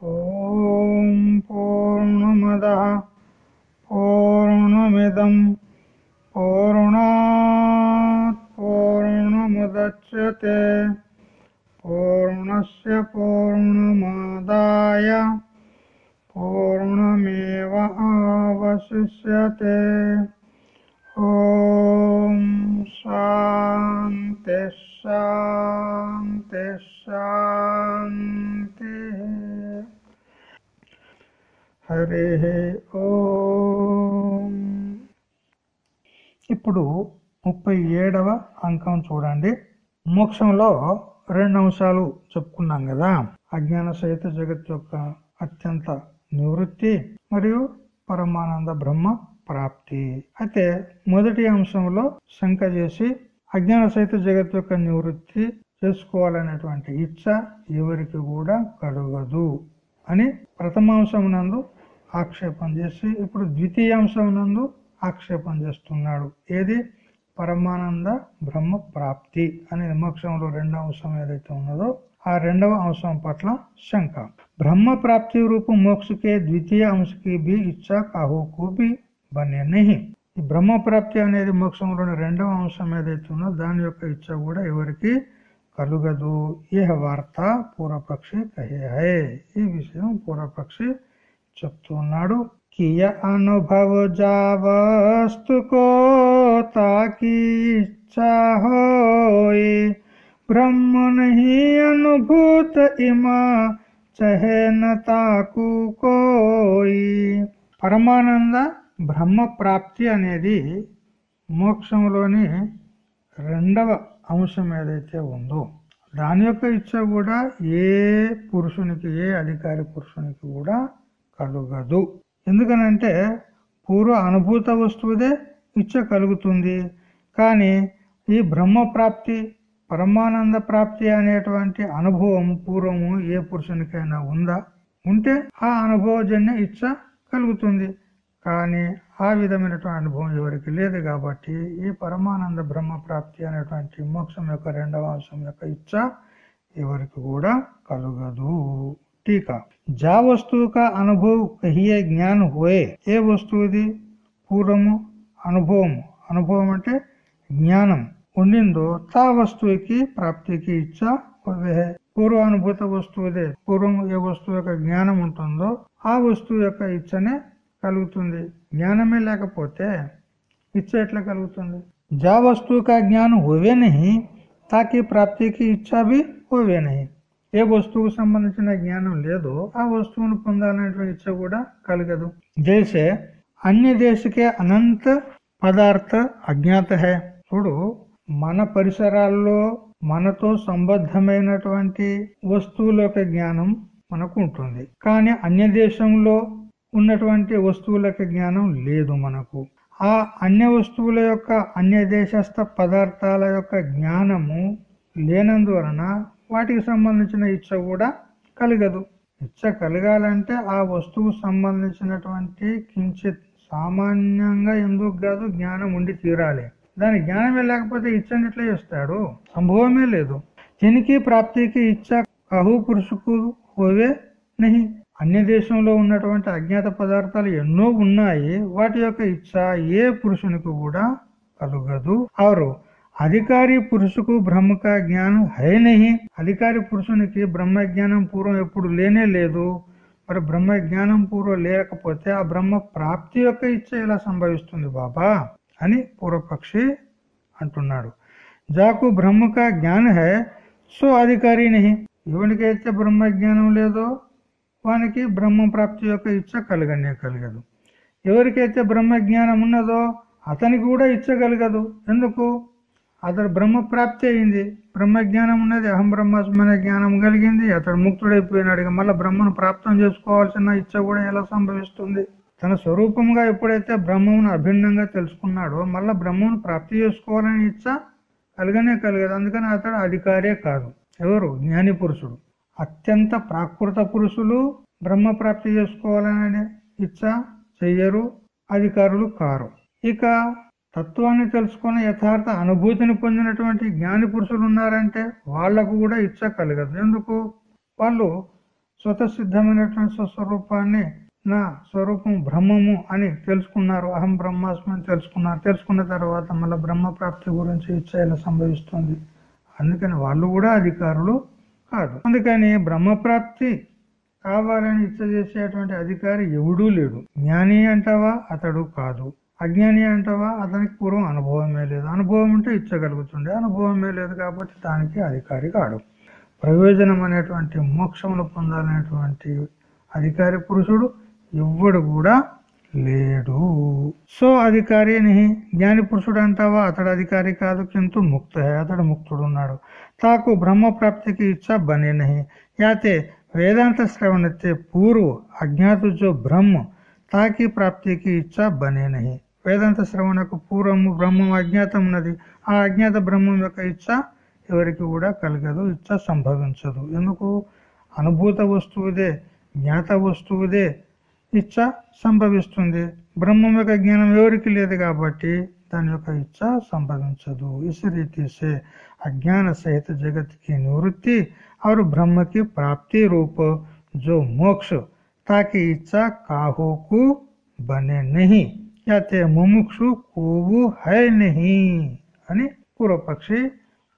ఓం పూర్ణమద పూర్ణమిదం మోక్షంలో రెండు అంశాలు చెప్పుకున్నాం కదా. అజ్ఞాన సహిత జగత్ యొక్క అత్యంత నివృత్తి మరియు పరమానంద బ్రహ్మ ప్రాప్తి. అయితే మొదటి అంశంలో శంక చేసి అజ్ఞాన సహిత జగత్ యొక్క నివృత్తి చేసుకోవాలనేటువంటి ఇచ్చ ఎవరికి కూడా కలగదు అని ప్రథమాంశం నందు ఆక్షేపం చేసి ఇప్పుడు ద్వితీయాంశం నందు ఆక్షేపం చేస్తున్నాడు. ఏది? పరమానంద బ్రహ్మ ప్రాప్తి అనే మోక్షంలో రెండవ అంశం ఏదైతే ఉన్నదో ఆ రెండవ అంశం పట్ల శంక బ్రహ్మ ప్రాప్తి రూప మోక్ష के द्वितीय अंश की भी इच्छा काहू को भी बने नहीं ఈ బ్రహ్మ ప్రాప్తి అనేది మోక్షంలోని రెండవ అంశం ఏదైతే ఉన్నదో దాని యొక్క ఇచ్చ కూడా ఎవరికి కలుగదు ఏ వార్త పూర్వపక్షి కహే హై ఈ విషయం పూర్వపక్షి చెప్తున్నాడు किय अनुभव जा वस्तु को ताकि इच्छा होई ब्रह्म नहीं अनुभूत इमा चहे न ताकु కోయి పరమానంద బ్రహ్మ ప్రాప్తి అనేది మోక్షంలోని రెండవ అంశం ఏదైతే ఉందో దాని యొక్క ఇచ్చ కూడా ఏ పురుషునికి ఏ అధికారి పురుషునికి కూడా కలుగదు ఎందుకనంటే పూర్వ అనుభూత వస్తువుదే ఇచ్చ కలుగుతుంది. కానీ ఈ బ్రహ్మ ప్రాప్తి పరమానంద ప్రాప్తి అనేటువంటి అనుభవం పూర్వము ఏ పురుషునికైనా ఉందా? ఉంటే ఆ అనుభవజన్య ఇచ్చ కలుగుతుంది. కానీ ఆ విధమైనటువంటి అనుభవం ఎవరికి లేదు కాబట్టి ఈ పరమానంద బ్రహ్మ ప్రాప్తి అనేటువంటి మోక్షం యొక్క రెండవ అంశం యొక్క ఇచ్చ ఎవరికి కూడా కలుగదు. టీకా. జా వస్తువు కా అనుభవ్ కహియే జ్ఞాన్ హోయే ఏ వస్తువుది పూర్వము అనుభవము. అనుభవం అంటే జ్ఞానం. ఉండిందో తా వస్తువుకి ప్రాప్తికి ఇచ్చా పూర్వ అనుభూత వస్తువుదే పూర్వం ఏ వస్తువు యొక్క జ్ఞానం ఉంటుందో ఆ వస్తువు యొక్క ఇచ్చనే కలుగుతుంది. జ్ఞానమే లేకపోతే ఇచ్చ ఎట్లా కలుగుతుంది? జా వస్తువు కా జ్ఞానం హోవే నహి తాకి ప్రాప్తికి ఇచ్చా భీ హోవే నహి. ఏ వస్తువుకు సంబంధించిన జ్ఞానం లేదో ఆ వస్తువును పొందాలనేటువంటి ఇచ్చ కూడా కలగదు. జైసే అన్య దేశకే అనంత పదార్థ అజ్ఞాత హే మన పరిసరాల్లో మనతో సంబద్ధమైనటువంటి వస్తువుల యొక్క జ్ఞానం మనకు ఉంటుంది కానీ అన్య దేశంలో ఉన్నటువంటి వస్తువుల జ్ఞానం లేదు మనకు. ఆ అన్య వస్తువుల యొక్క అన్య దేశస్థ పదార్థాల యొక్క జ్ఞానము లేనందువలన వాటికి సంబంధించిన ఇచ్చ కూడా కలగదు. ఇచ్చ కలగాలంటే ఆ వస్తువు సంబంధించినటువంటి కించిత్ సామాన్యంగా ఎందుకు కాదు జ్ఞానం ఉండి తీరాలి. దాని జ్ఞానమే లేకపోతే ఇచ్చని ఎట్లా చేస్తాడు? సంభవమే లేదు. తినికి ప్రాప్తికి ఇచ్చ కహు పురుషుకు హోవే నహి. అన్య దేశంలో ఉన్నటువంటి అజ్ఞాత పదార్థాలు ఎన్నో ఉన్నాయి. వాటి యొక్క ఇచ్చ ఏ పురుషునికి కూడా కలుగదు. ఆరు అధికారి పురుషుకు బ్రహ్మక జ్ఞానం హై నహి. అధికారి పురుషునికి బ్రహ్మ జ్ఞానం పూర్వం ఎప్పుడు లేనే లేదు. మరి బ్రహ్మ జ్ఞానం పూర్వం లేకపోతే ఆ బ్రహ్మ ప్రాప్తి యొక్క ఇచ్చ ఇలా సంభవిస్తుంది బాబా? అని పూర్వపక్షి అంటున్నాడు. జాకు బ్రహ్మక జ్ఞాన హై సో అధికారి నహి. ఎవరికైతే బ్రహ్మ జ్ఞానం లేదో వానికి బ్రహ్మ ప్రాప్తి యొక్క ఇచ్చ కలగనే కలగదు. ఎవరికైతే బ్రహ్మ జ్ఞానం ఉన్నదో అతనికి కూడా ఇచ్చగలగదు ఎందుకు? అతడు బ్రహ్మ ప్రాప్తి అయింది. బ్రహ్మ జ్ఞానం ఉన్నది అహం బ్రహ్మాస్మనే జ్ఞానం కలిగింది. అతడు ముక్తుడైపోయినాడు ఇక మళ్ళీ బ్రహ్మను ప్రాప్తం చేసుకోవాల్సిన ఇచ్చ కూడా ఎలా సంభవిస్తుంది? తన స్వరూపంగా ఎప్పుడైతే బ్రహ్మమును అభిన్నంగా తెలుసుకున్నాడో మళ్ళీ బ్రహ్మను ప్రాప్తి చేసుకోవాలని ఇచ్చ కలగనే కలగదు. అందుకని అతడు అధికారే కాదు. ఎవరు? జ్ఞాని పురుషుడు. అత్యంత ప్రాకృత పురుషులు బ్రహ్మ ప్రాప్తి చేసుకోవాలనే ఇచ్చ చెయ్యరు అధికారులు కారు. ఇక తత్వాన్ని తెలుసుకుని యథార్థ అనుభూతిని పొందినటువంటి జ్ఞాని పురుషులు ఉన్నారంటే వాళ్ళకు కూడా ఇచ్చ కలగదు. ఎందుకు? వాళ్ళు స్వతసిద్ధమైనటువంటి స్వస్వరూపాన్ని నా స్వరూపం బ్రహ్మము అని తెలుసుకున్నారు అహం బ్రహ్మాస్మి అని తెలుసుకున్నారు. తెలుసుకున్న తర్వాత మళ్ళీ బ్రహ్మ ప్రాప్తి గురించి ఇచ్చేలా సంభవిస్తుంది. అందుకని వాళ్ళు కూడా అధికారులు కాదు. అందుకని బ్రహ్మప్రాప్తి కావాలని ఇచ్చ చేసేటువంటి అధికారి ఎవడూ లేడు. జ్ఞాని అంటావా? అతడు కాదు. అజ్ఞాని అంటావా? అతనికి పూర్వం అనుభవమే లేదు. అనుభవం ఉంటే ఇచ్చగలుగుతుండే. అనుభవమే లేదు కాబట్టి దానికి అధికారి కాడు. ప్రయోజనం అనేటువంటి మోక్షమును పొందాలనేటువంటి అధికారి పురుషుడు ఎవ్వడు కూడా లేడు. సో అధికారి జ్ఞాని పురుషుడు అంటావా? అతడు అధికారి కాదు కింద ముక్త అతడు ముక్తుడు ఉన్నాడు తాకు బ్రహ్మ ప్రాప్తికి ఇచ్చా బనే నహి. యాతే వేదాంత శ్రవణతే పూర్వ అజ్ఞాతుజో బ్రహ్మ తాకి ప్రాప్తికి ఇచ్చా బనే నహి. వేదాంత శ్రవణకు పూర్వము బ్రహ్మం అజ్ఞాతం ఉన్నది. ఆ అజ్ఞాత బ్రహ్మం యొక్క ఇచ్చ ఎవరికి కూడా కలగదు ఇచ్చ సంభవించదు. ఎందుకు? అనుభూత వస్తువుదే జ్ఞాత వస్తువుదే ఇచ్చ సంభవిస్తుంది. బ్రహ్మం యొక్క జ్ఞానం ఎవరికి లేదు కాబట్టి దాని యొక్క ఇచ్చ సంభవించదు. ఇస్ రీతిసే అజ్ఞాన సహిత జగత్కి నివృత్తి ఆరు బ్రహ్మకి ప్రాప్తి రూప జో మోక్ష తాకి ఇచ్చ కాహోకు బనే నహి. యాతే ముముక్షు కోవు హై నహి అని పూర్వపక్షి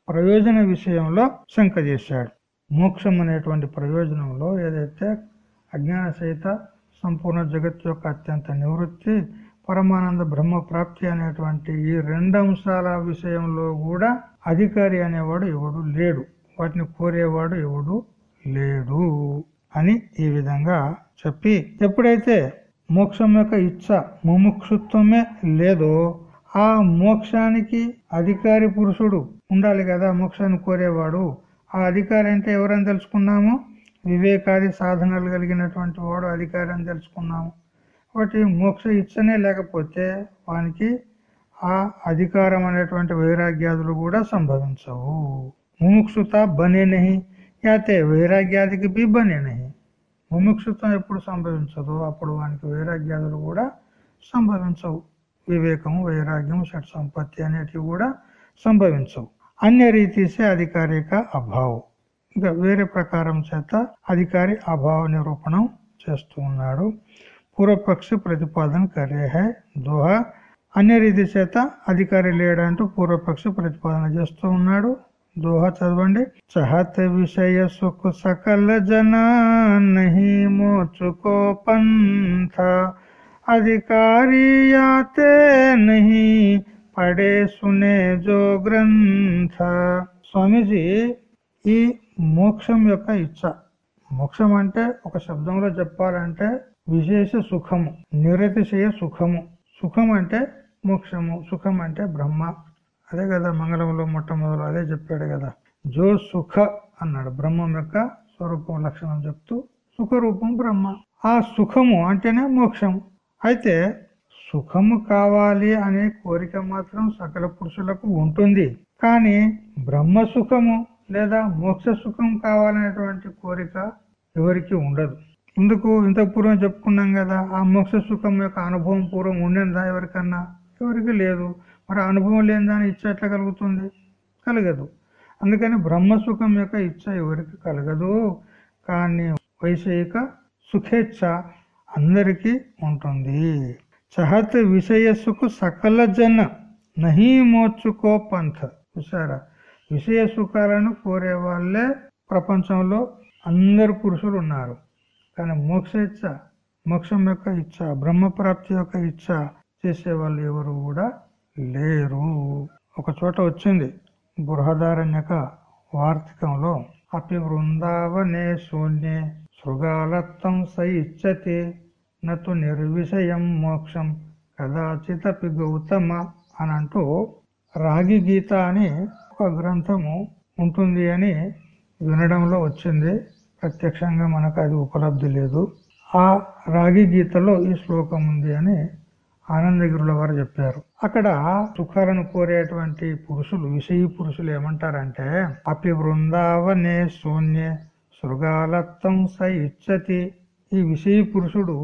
ప్రయోజన విషయంలో శంక చేశాడు. మోక్షం అనేటువంటి ప్రయోజనంలో ఏదైతే అజ్ఞాన సహిత సంపూర్ణ జగత్ యొక్క అత్యంత నివృత్తి పరమానంద బ్రహ్మ ప్రాప్తి అనేటువంటి ఈ రెండు అంశాల విషయంలో కూడా అధికారి అనేవాడు ఎవడు లేడు. వాటిని కోరేవాడు ఎవడు లేడు అని ఈ విధంగా చెప్పి ఎప్పుడైతే మోక్షం యొక్క ఇచ్చ ముముక్షుత్వమే లేదో ఆ మోక్షానికి అధికారి పురుషుడు ఉండాలి కదా మోక్షాన్ని కోరేవాడు. ఆ అధికారి అంటే ఎవరని తెలుసుకున్నాము? వివేకాది సాధనలు కలిగినటువంటి వాడు అధికారి అని తెలుసుకున్నాము. కాబట్టి మోక్ష ఇచ్చనే లేకపోతే వానికి ఆ అధికారం అనేటువంటి వైరాగ్యాదులు కూడా సంభవించవు. ముముక్షుత బనే నహి యాతే వైరాగ్యాదికి బి బనే నహి ముముక్షుత్వం ఎప్పుడు సంభవించదో అప్పుడు వానికి వైరాగ్యాదులు కూడా సంభవించవు. వివేకము వైరాగ్యం షట్ సంపత్తి అనేటివి కూడా సంభవించవు. అన్య రీతిసే అధికారిక అభావం. ఇంకా వేరే ప్రకారం చేత అధికారి అభావ నిరూపణం చేస్తూ ఉన్నాడు. పూర్వపక్షి ప్రతిపాదన కరేహై దోహ. అన్య రీతి చేత అధికారి లేడంటూ పూర్వపక్షి ప్రతిపాదన చేస్తూ ఉన్నాడు. దోహ చదవండి. చహత విషయ సుఖ సకల జనా నహి మోచుకో పంథ. అధికారి యాతే నహి పడే సునే జో గ్రంథ. స్వామీజీ ఈ మోక్షం యొక్క ఇచ్చ. మోక్షం అంటే ఒక శబ్దంలో చెప్పాలంటే విశేష సుఖము నిరతిశయ సుఖము. సుఖం అంటే మోక్షము సుఖం అంటే బ్రహ్మ. అదే కదా మంగళంలో మొట్టమొదలు అదే చెప్పాడు కదా. జో సుఖ అన్నాడు. బ్రహ్మం యొక్క స్వరూపం లక్షణం చెప్తూ సుఖరూపం బ్రహ్మ. ఆ సుఖము అంటేనే మోక్షం. అయితే సుఖము కావాలి అనే కోరిక మాత్రం సకల పురుషులకు ఉంటుంది. కానీ బ్రహ్మ సుఖము లేదా మోక్ష సుఖం కావాలనేటువంటి కోరిక ఎవరికి ఉండదు. ఇందుకు ఇంత పూర్వం చెప్పుకున్నాం కదా ఆ మోక్ష సుఖం యొక్క అనుభవం పూర్వం ఉండిందా ఎవరికన్నా? ఎవరికి లేదు. మరి అనుభవం లేని దాని ఇచ్చ ఎట్లా కలుగుతుంది? కలగదు. అందుకని బ్రహ్మసుఖం యొక్క ఇచ్చ ఎవరికి కలగదు? కానీ వైషయిక సుఖేచ్ఛ అందరికీ ఉంటుంది. చహత్ విషయస్సుకు సకల జన నహీ మోచుకో పంథ. చూసారా విషయ సుఖాలను కోరే వాళ్ళే ప్రపంచంలో అందరు పురుషులు ఉన్నారు. కానీ మోక్ష ఇచ్చ మోక్షం యొక్క ఇచ్చ బ్రహ్మప్రాప్తి యొక్క ఇచ్చ చేసే వాళ్ళు ఎవరు కూడా లేరు. ఒక చోట వచ్చింది. బృహదారణ్యక వార్తికంలో అపి బృందావనే శూన్యే శృగాలత్తం స ఇచ్చతి నతు నిర్విషయం మోక్షం కదాచితపి గౌతమ అని అంటూ రాగి గీత అని ఒక గ్రంథము ఉంటుంది అని వినడంలో వచ్చింది. ప్రత్యక్షంగా మనకు అది ఉపలబ్ధి లేదు. ఆ రాగి గీతలో ఈ శ్లోకం ఉంది అని ఆనందగిరుల వారు చెప్పారు. అక్కడ సుఖాలను కోరేటువంటి పురుషులు విషయీ పురుషులు ఏమంటారంటే అపి బృందావనే శూన్యే శృగాలత్తం స ఇచ్చతి. ఈ విషయీ పురుషుడు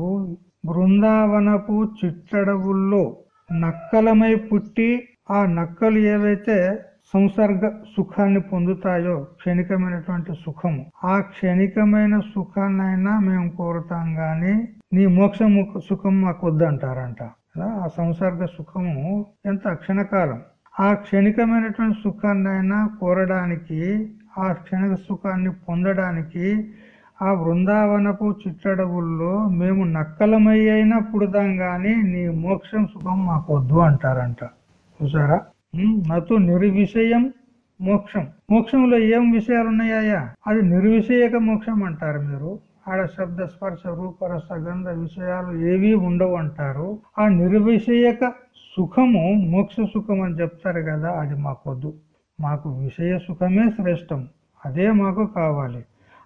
బృందావనపు చిట్టడవుల్లో నక్కలమై పుట్టి ఆ నక్కలు ఏవైతే సంసర్గ సుఖాన్ని పొందుతాయో క్షణికమైనటువంటి సుఖము ఆ క్షణికమైన సుఖాన్నైనా మేము కోరుతాం గాని నీ మోక్ష సుఖం మాకు వద్దంటారంట ఆ సంసర్గ సుఖము ఎంత? క్షణకాలం. ఆ క్షణికమైనటువంటి సుఖాన్నైనా కోరడానికి ఆ క్షణిక సుఖాన్ని పొందడానికి ఆ బృందావనపు చిట్టడవుల్లో మేము నక్కలమై అయినా పుడతాం గాని నీ మోక్షం సుఖం మాకు వద్దు అంటారంట. చూసారా నతు నిర్విషయం మోక్షం. మోక్షంలో ఏం విషయాలు ఉన్నాయా అది నిర్విషయక మోక్షం అంటారు మీరు. ఆడ శబ్ద స్పర్శ రూపరస గంధ విషయాలు ఏవి ఉండవు అంటారు ఆ నిర్విషయక సుఖము మోక్ష సుఖం అని చెప్తారు కదా అది మాకొద్దు. మాకు విషయ సుఖమే శ్రేష్టం. అదే మాకు కావాలి.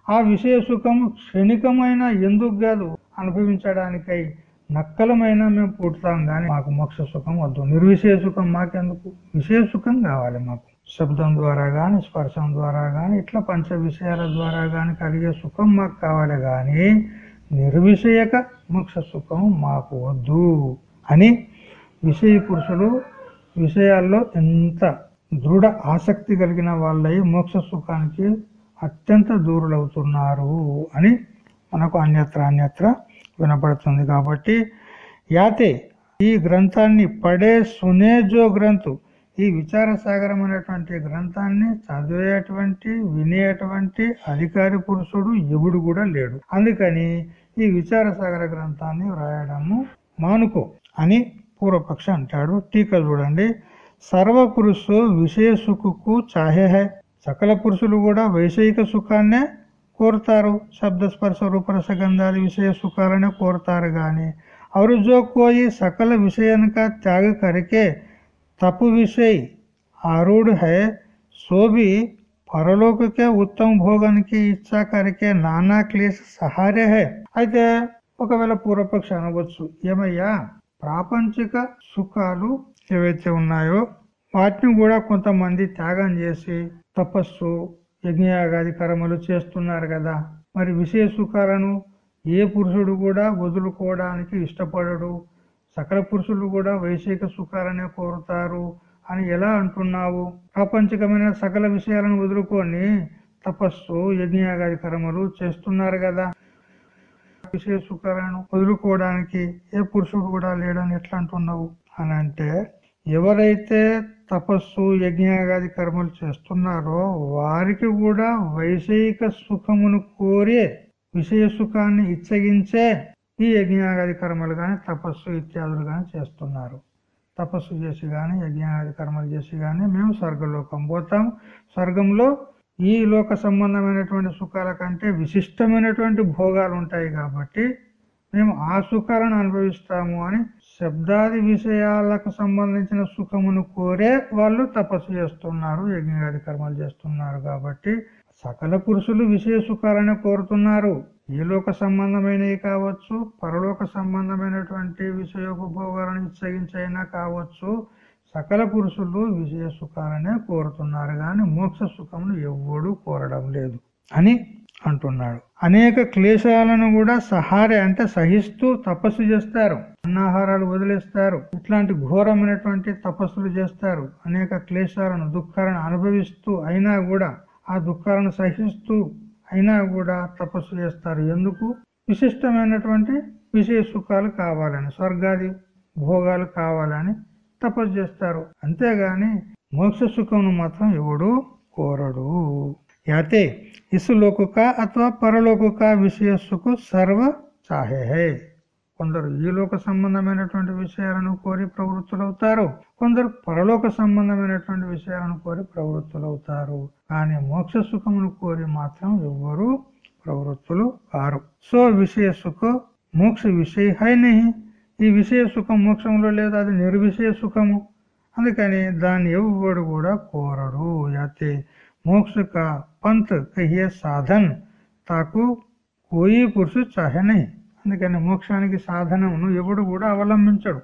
ఆ విషయ సుఖము క్షణికమైన ఎందుకు కాదు? అనుభవించడానికై నక్కలమైనా మేము పుడతాం కానీ మాకు మోక్ష సుఖం వద్దు. నిర్విషయ సుఖం మాకెందుకు? విషయ సుఖం కావాలి మాకు. శబ్దం ద్వారా గాని స్పర్శం ద్వారా గాని ఇట్లా పంచ విషయాల ద్వారా గాని కలిగే సుఖం మాకు కావాలి కానీ నిర్విషయక మోక్ష సుఖం మాకు వద్దు అని విషయ పురుషులు విషయాల్లో ఎంత దృఢ ఆసక్తి కలిగిన వాళ్ళై మోక్ష సుఖానికి అత్యంత దూరులవుతున్నారు అని మనకు అన్యత్ర అన్యత్ర వినపడుతుంది. కాబట్టి యాతే ఈ గ్రంథాన్ని పడే సునేజో గ్రంథు ఈ విచార సాగరం అనేటువంటి గ్రంథాన్ని చదివేటువంటి వినేటువంటి అధికారి పురుషుడు ఎవుడు కూడా లేడు. అందుకని ఈ విచార సాగర గ్రంథాన్ని వ్రాయడము మానుకో అని పూర్వపక్ష అంటాడు. టీకా చూడండి. సర్వ పురుషు విషయ సుఖకు చాహే హై. సకల పురుషులు కూడా వైషయిక సుఖాన్నే కోరుతారు. శబ్ద స్పర్శ రూపరస విషయ సుఖాలనే కోరుతారు గాని అవరుజో కోయి సకల విషయానిక త్యాగ కరికే तप विषय आरूढ़ है सो भी పరలోక ఉత్తమ భోగానికి ఇచ్చా కరికే నానా క్లేశ సహార్య హే అయితే ఒకవేళ పూర్వపక్ష అనవచ్చు ఏమయ్యా ప్రాపంచిక సుఖాలు ఏవైతే ఉన్నాయో వాటిని కూడా కొంతమంది త్యాగం చేసి తపస్సు యజ్ఞయాగాది కర్మలు చేస్తున్నారు కదా మరి విషయ సుఖాలను ఏ పురుషుడు కూడా వదులుకోవడానికి ఇష్టపడడు సకల పురుషులు కూడా వైశేక సుఖాలనే కోరుతారు అని ఎలా అంటున్నావు? ప్రాపంచికమైన సకల విషయాలను వదులుకొని తపస్సు యజ్ఞయాగాది కర్మలు చేస్తున్నారు కదా. విషయ సుఖాలను వదులుకోవడానికి ఏ పురుషుడు కూడా లేడని ఎట్లా అంటున్నావు? అని అంటే ఎవరైతే తపస్సు యజ్ఞయాగాది కర్మలు చేస్తున్నారో వారికి కూడా వైషయిక సుఖమును కోరి విషయ సుఖాన్ని ఇచ్చగించే ఈ యజ్ఞాగాది కర్మలు కానీ తపస్సు ఇత్యాదులు కానీ చేస్తున్నారు. తపస్సు చేసి కానీ యజ్ఞాగాది కర్మలు చేసి కానీ మేము స్వర్గలోకం పోతాం. స్వర్గంలో ఈ లోక సంబంధమైనటువంటి సుఖాల కంటే విశిష్టమైనటువంటి భోగాలు ఉంటాయి కాబట్టి మేము ఆ సుఖాలను అనుభవిస్తాము అని శబ్దాది విషయాలకు సంబంధించిన సుఖమును కోరే వాళ్ళు తపస్సు చేస్తున్నారు యజ్ఞాది కర్మలు చేస్తున్నారు కాబట్టి సకల పురుషులు విషయ సుఖాలనే కోరుతున్నారు. ఈ లోక సంబంధమైనవి కావచ్చు పరలోక సంబంధమైనటువంటి విషయోపభోగాలను ఇచ్చగించైనా కావచ్చు సకల పురుషులు విజయ సుఖాలనే కోరుతున్నారు కానీ మోక్ష సుఖమును ఎవ్వడూ కోరడం లేదు అని అంటున్నాడు. అనేక క్లేశాలను కూడా సహారే అంటే సహిస్తూ తపస్సు చేస్తారు. అన్నాహారాలు వదిలేస్తారు. ఇట్లాంటి ఘోరమైనటువంటి తపస్సులు చేస్తారు. అనేక క్లేశాలను దుఃఖాలను అనుభవిస్తూ అయినా కూడా ఆ దుఃఖాలను సహిస్తూ అయినా కూడా తపస్సు చేస్తారు. ఎందుకు? విశిష్టమైనటువంటి విషయ సుఖాలు కావాలని స్వర్గాది భోగాలు కావాలని తపస్సు చేస్తారు. అంతేగాని మోక్ష సుఖమును మాత్రం ఎవడు కోరడు. యాతే ఇసులోకుక అథవా పరలోకుక విషయ సుఖ సర్వ చాహే. కొందరు ఈ లోక సంబంధమైనటువంటి విషయాలను కోరి ప్రవృత్తులవుతారు. కొందరు పరలోక సంబంధమైనటువంటి విషయాలను కోరి ప్రవృత్తులవుతారు. కానీ మోక్ష సుఖమును కోరి మాత్రం ఎవ్వరు ప్రవృత్తులు కారు. సో విషయ సుఖ మోక్ష విషయ హైని. ఈ విషయ సుఖం మోక్షంలో లేదు అది నిర్విషయ సుఖము. అందుకని దాన్ని ఎవ్వడు కూడా కోరడు అయితే మోక్ష కా పంత్ కహియే సాధన్. తాకు కోయి పురుషు చాహే అందుకని మోక్షానికి సాధనమును ఎవడు కూడా అవలంబించడు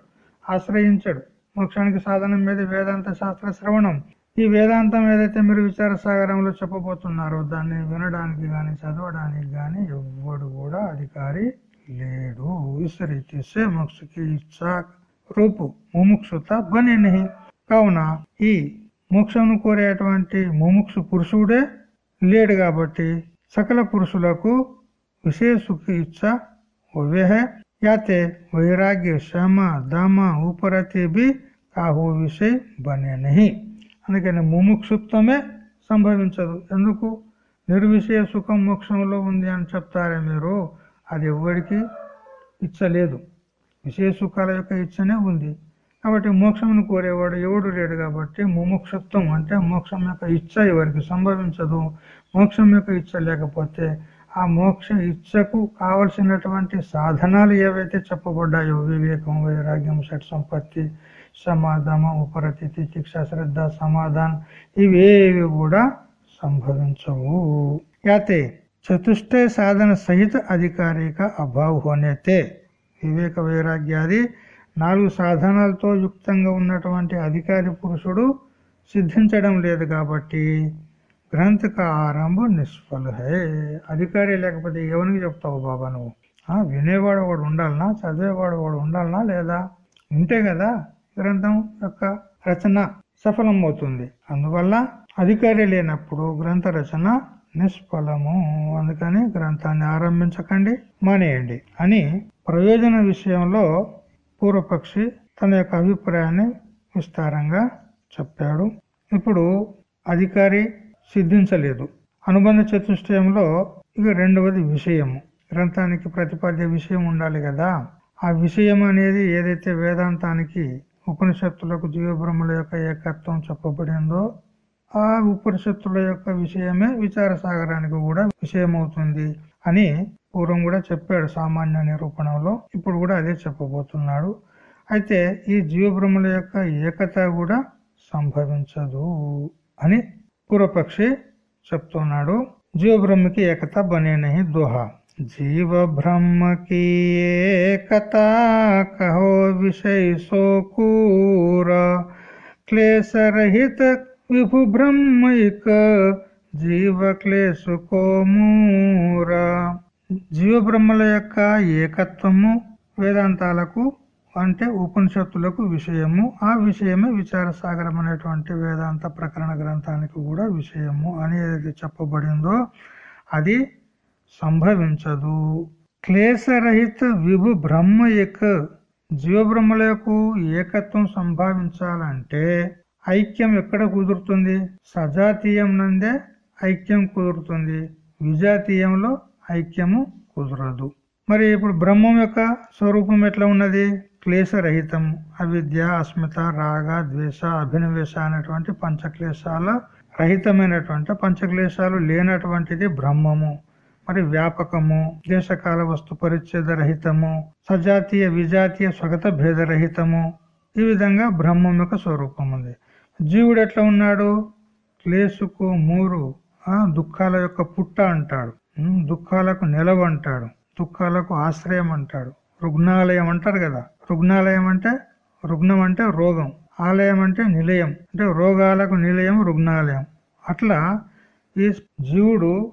ఆశ్రయించడు. మోక్షానికి సాధనం మీద వేదాంత శాస్త్ర శ్రవణం. ఈ వేదాంతం ఏదైతే మీరు విచార సాగరంలో చెప్పబోతున్నారో దాన్ని వినడానికి గాని చదవడానికి గాని ఎవ్వడు కూడా అధికారి లేడు. ఇస్ రీతి మోక్షకి ఇచ్చా రూపు. ముముక్షుత బని కావున ఈ మోక్షమును కోరేటువంటి ముముక్షు పురుషుడే లేడు కాబట్టి సకల పురుషులకు విషయ ఇచ్చ ఒవే యాతే వైరాగ్య శమ దమ ఉపరతి బి కాహు విషయ బనే నహి అందుకని ముముక్షుత్వమే సంభవించదు ఎందుకు నిర్విషయ సుఖం మోక్షంలో ఉంది అని చెప్తారే మీరు అది ఎవరికి ఇచ్చలేదు విషయ సుఖాల యొక్క ఇచ్చనే ఉంది కాబట్టి మోక్షంను కోరేవాడు ఎవడు లేడు కాబట్టి ముముక్షత్వం అంటే మోక్షం యొక్క ఇచ్చ ఎవరికి సంభవించదు మోక్షం యొక్క ఇచ్చ లేకపోతే ఆ మోక్ష ఇచ్చకు కావలసినటువంటి సాధనాలు ఏవైతే చెప్పబడ్డాయో వివేకం వైరాగ్యం షట్ సంపత్తి సమాధమ ఉపరతి చికిత్స శ్రద్ధ సమాధానం ఇవేవి కూడా సంభవించవు. యాతే చతుష్ట సాధన సహిత అధికారిక కా వివేక వైరాగ్యాది నాలుగు సాధనాలతో యుక్తంగా ఉన్నటువంటి అధికారి పురుషుడు సిద్ధించడం లేదు కాబట్టి గ్రంథక ఆరంభం నిష్ఫల. హే అధికారి లేకపోతే ఎవరికి చెప్తావు బాబా నువ్వు? వినేవాడు వాడు ఉండాలనా? చదివేవాడు వాడు ఉండాలనా లేదా? ఉంటే కదా గ్రంథం యొక్క రచన సఫలం అవుతుంది. అందువల్ల అధికారి లేనప్పుడు గ్రంథ రచన నిష్ఫలము. అందుకని గ్రంథాన్ని ఆరంభించకండి మానేయండి అని ప్రయోజన విషయంలో పూర్వపక్షి తన యొక్క అభిప్రాయాన్ని విస్తారంగా చెప్పాడు. ఇప్పుడు అధికారి సిద్ధించలేదు. అనుబంధ చతుష్టయంలో ఇక రెండవది విషయము. గ్రంథానికి ప్రతిపాద్య విషయం ఉండాలి కదా? ఆ విషయం అనేది ఏదైతే వేదాంతానికి ఉపనిషత్తులకు జీవబ్రహ్మల యొక్క ఏకత్వం చెప్పబడిందో ఆ ఉపనిషత్తుల యొక్క విషయమే విచార సాగరానికి కూడా విషయం అవుతుంది అని పూర్వం కూడా చెప్పాడు సామాన్య నిరూపణలో. ఇప్పుడు కూడా అదే చెప్పబోతున్నాడు. అయితే ఈ జీవబ్రహ్మల యొక్క ఏకత కూడా సంభవించదు అని పూర్వపక్షి చెప్తున్నాడు జీవబ్రహ్మకి ఏకత బనే నహి దోహా జీవ బ్రహ్మ की एकता कहो विषय सोकूर क्लेश रहित विभु ब्रह्मिक జీవ క్లేశు కోమూర జీవ బ్రహ్మల యొక్క ఏకత్వము వేదాంతాలకు అంటే ఉపనిషత్తులకు విషయము. ఆ విషయమే విచార సాగరం అనేటువంటి వేదాంత ప్రకరణ గ్రంథానికి కూడా విషయము అని ఏదైతే చెప్పబడిందో అది సంభవించదు. క్లేశరహిత విభు బ్రహ్మ యొక్క జీవబ్రహ్మలకు ఏకత్వం సంభావించాలంటే ఐక్యం ఎక్కడ కుదురుతుంది? సజాతీయం నందే ఐక్యం కుదురుతుంది. విజాతీయంలో ఐక్యము కుదరదు. మరి ఇప్పుడు బ్రహ్మం యొక్క స్వరూపం ఎట్లా ఉన్నది? క్లేశరహితం అవిద్య అస్మిత రాగ ద్వేష అభినవేశ అనేటువంటి పంచక్లేశాల రహితమైనటువంటి పంచక్లేశాలు లేనటువంటిది బ్రహ్మము. మరి వ్యాపకము దేశకాల వస్తు పరిచ్ఛేద రహితము సజాతీయ విజాతీయ స్వగత భేదరహితము ఈ విధంగా బ్రహ్మం యొక్క స్వరూపం ఉంది. జీవుడు ఎట్లా ఉన్నాడు? క్లేసుకు మూరు ఆ దుఃఖాల యొక్క పుట్ట అంటాడు. దుఃఖాలకు నిలవ అంటాడు. దుఃఖాలకు ఆశ్రయం అంటాడు. రుగ్నాలయం అంటారు కదా. రుగ్నాలయం అంటే రుగ్నం అంటే రోగం ఆలయం అంటే నిలయం అంటే రోగాలకు నిలయం రుగ్నాలయం. అట్లా ఈ జీవుడు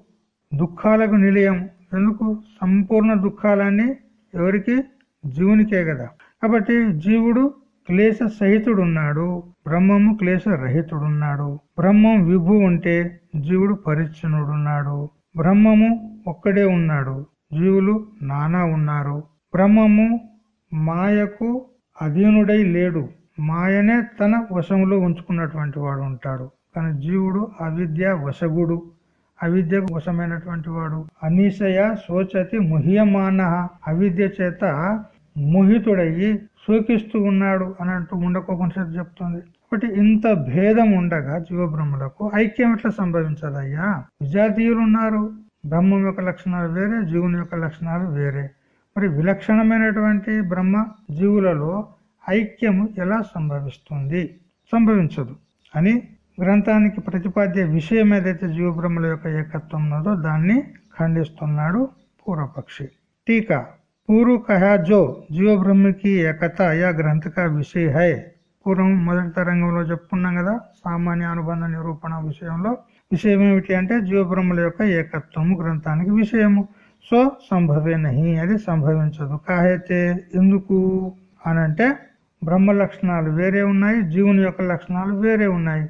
దుఃఖాలకు నిలయం. ఎందుకు? సంపూర్ణ దుఃఖాలన్నీ ఎవరికి? జీవునికే కదా. కాబట్టి జీవుడు క్లేశ సహితుడున్నాడు బ్రహ్మము క్లేశ రహితుడున్నాడు బ్రహ్మం విభు ఉంటే జీవుడు పరిచ్ఛిన్నుడున్నాడు. బ్రహ్మము ఒక్కడే ఉన్నాడు. జీవులు నానా ఉన్నారు. బ్రహ్మము మాయకు అధీనుడై లేడు. మాయనే తన వశంలో ఉంచుకున్నటువంటి వాడు ఉంటాడు. కానీ జీవుడు అవిద్య వశగుడు. అవిద్యకు వశమైనటువంటి వాడు. అనీసయ శోచతి ముహ్యమాన. అవిద్య చేత మోహితుడయ్యి శోకిస్తూ ఉన్నాడు అని అంటూ ఉండకోపనిషత్తు చెప్తుంది. కాబట్టి ఇంత భేదం ఉండగా జీవబ్రహ్మలకు ఐక్యం ఎట్లా సంభవించదయ్యా? విజాతీయులు ఉన్నారు బ్రహ్మం యొక్క లక్షణాలు వేరే జీవుని యొక్క లక్షణాలు వేరే. మరి విలక్షణమైనటువంటి బ్రహ్మ జీవులలో ఐక్యము ఎలా సంభవిస్తుంది? సంభవించదు. అని గ్రంథానికి ప్రతిపాద్య విషయం ఏదైతే జీవబ్రహ్మల యొక్క ఏకత్వం ఉన్నదో దాన్ని ఖండిస్తున్నాడు పూర్వపక్షి. టీకా. పూర్వ కహా జో జీవ బ్రహ్మకి ఏకత యా గ్రంథక విషయ హై. పూర్వం మొదటి తరంగంలో చెప్పుకున్నాం కదా సామాన్య అనుబంధ నిరూపణ విషయంలో. విషయం ఏమిటి అంటే జీవబ్రహ్మల యొక్క ఏకత్వము గ్రంథానికి విషయము. సో సంభవే నహి అది సంభవించదు. కాహైతే ఎందుకు అనంటే బ్రహ్మ లక్షణాలు వేరే ఉన్నాయి జీవుని యొక్క లక్షణాలు వేరే ఉన్నాయి.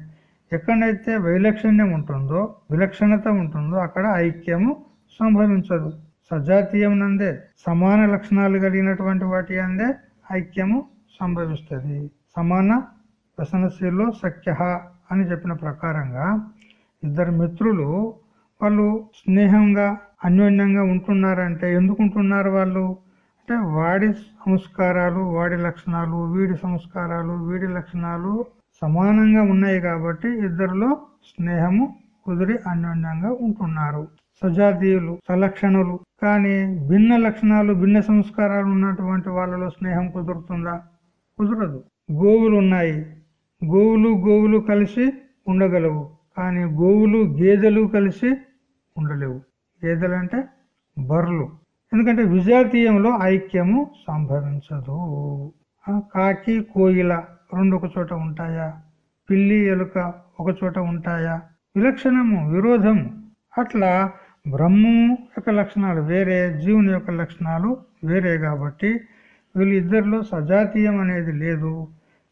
ఎక్కడైతే వైలక్షణ్యం ఉంటుందో విలక్షణత ఉంటుందో అక్కడ ఐక్యము సంభవించదు. సజాతీయం నందే సమాన లక్షణాలు కలిగినటువంటి వాటి అందే ఐక్యము సంభవిస్తుంది. సమాన వ్యసనశీల్లో సఖ్య అని చెప్పిన ప్రకారంగా ఇద్దరు మిత్రులు వాళ్ళు స్నేహంగా అన్యోన్యంగా ఉంటున్నారంటే ఎందుకు ఉంటున్నారు వాళ్ళు? అంటే వాడి సంస్కారాలు వాడి లక్షణాలు వీడి సంస్కారాలు వీడి లక్షణాలు సమానంగా ఉన్నాయి కాబట్టి ఇద్దరిలో స్నేహము కుదిరి అన్యోన్యంగా ఉంటున్నారు. సజాతీయులు సలక్షణులు. కానీ భిన్న లక్షణాలు భిన్న సంస్కారాలు ఉన్నటువంటి వాళ్ళలో స్నేహం కుదురుతుందా? కుదరదు. గోవులు ఉన్నాయి. గోవులు గోవులు కలిసి ఉండగలవు. కానీ గోవులు గేదెలు కలిసి ఉండలేవు. గేదెలు అంటే బర్రెలు ఎందుకంటే విజాతీయంలో ఐక్యము సంభవించదు. కాకి కోయిల రెండు ఒక చోట ఉంటాయా? పిల్లి ఎలుక ఒక చోట ఉంటాయా? విలక్షణము విరోధము. అట్లా బ్రహ్మము యొక్క లక్షణాలు వేరే జీవుని యొక్క లక్షణాలు వేరే కాబట్టి వీళ్ళిద్దరిలో సజాతీయం అనేది లేదు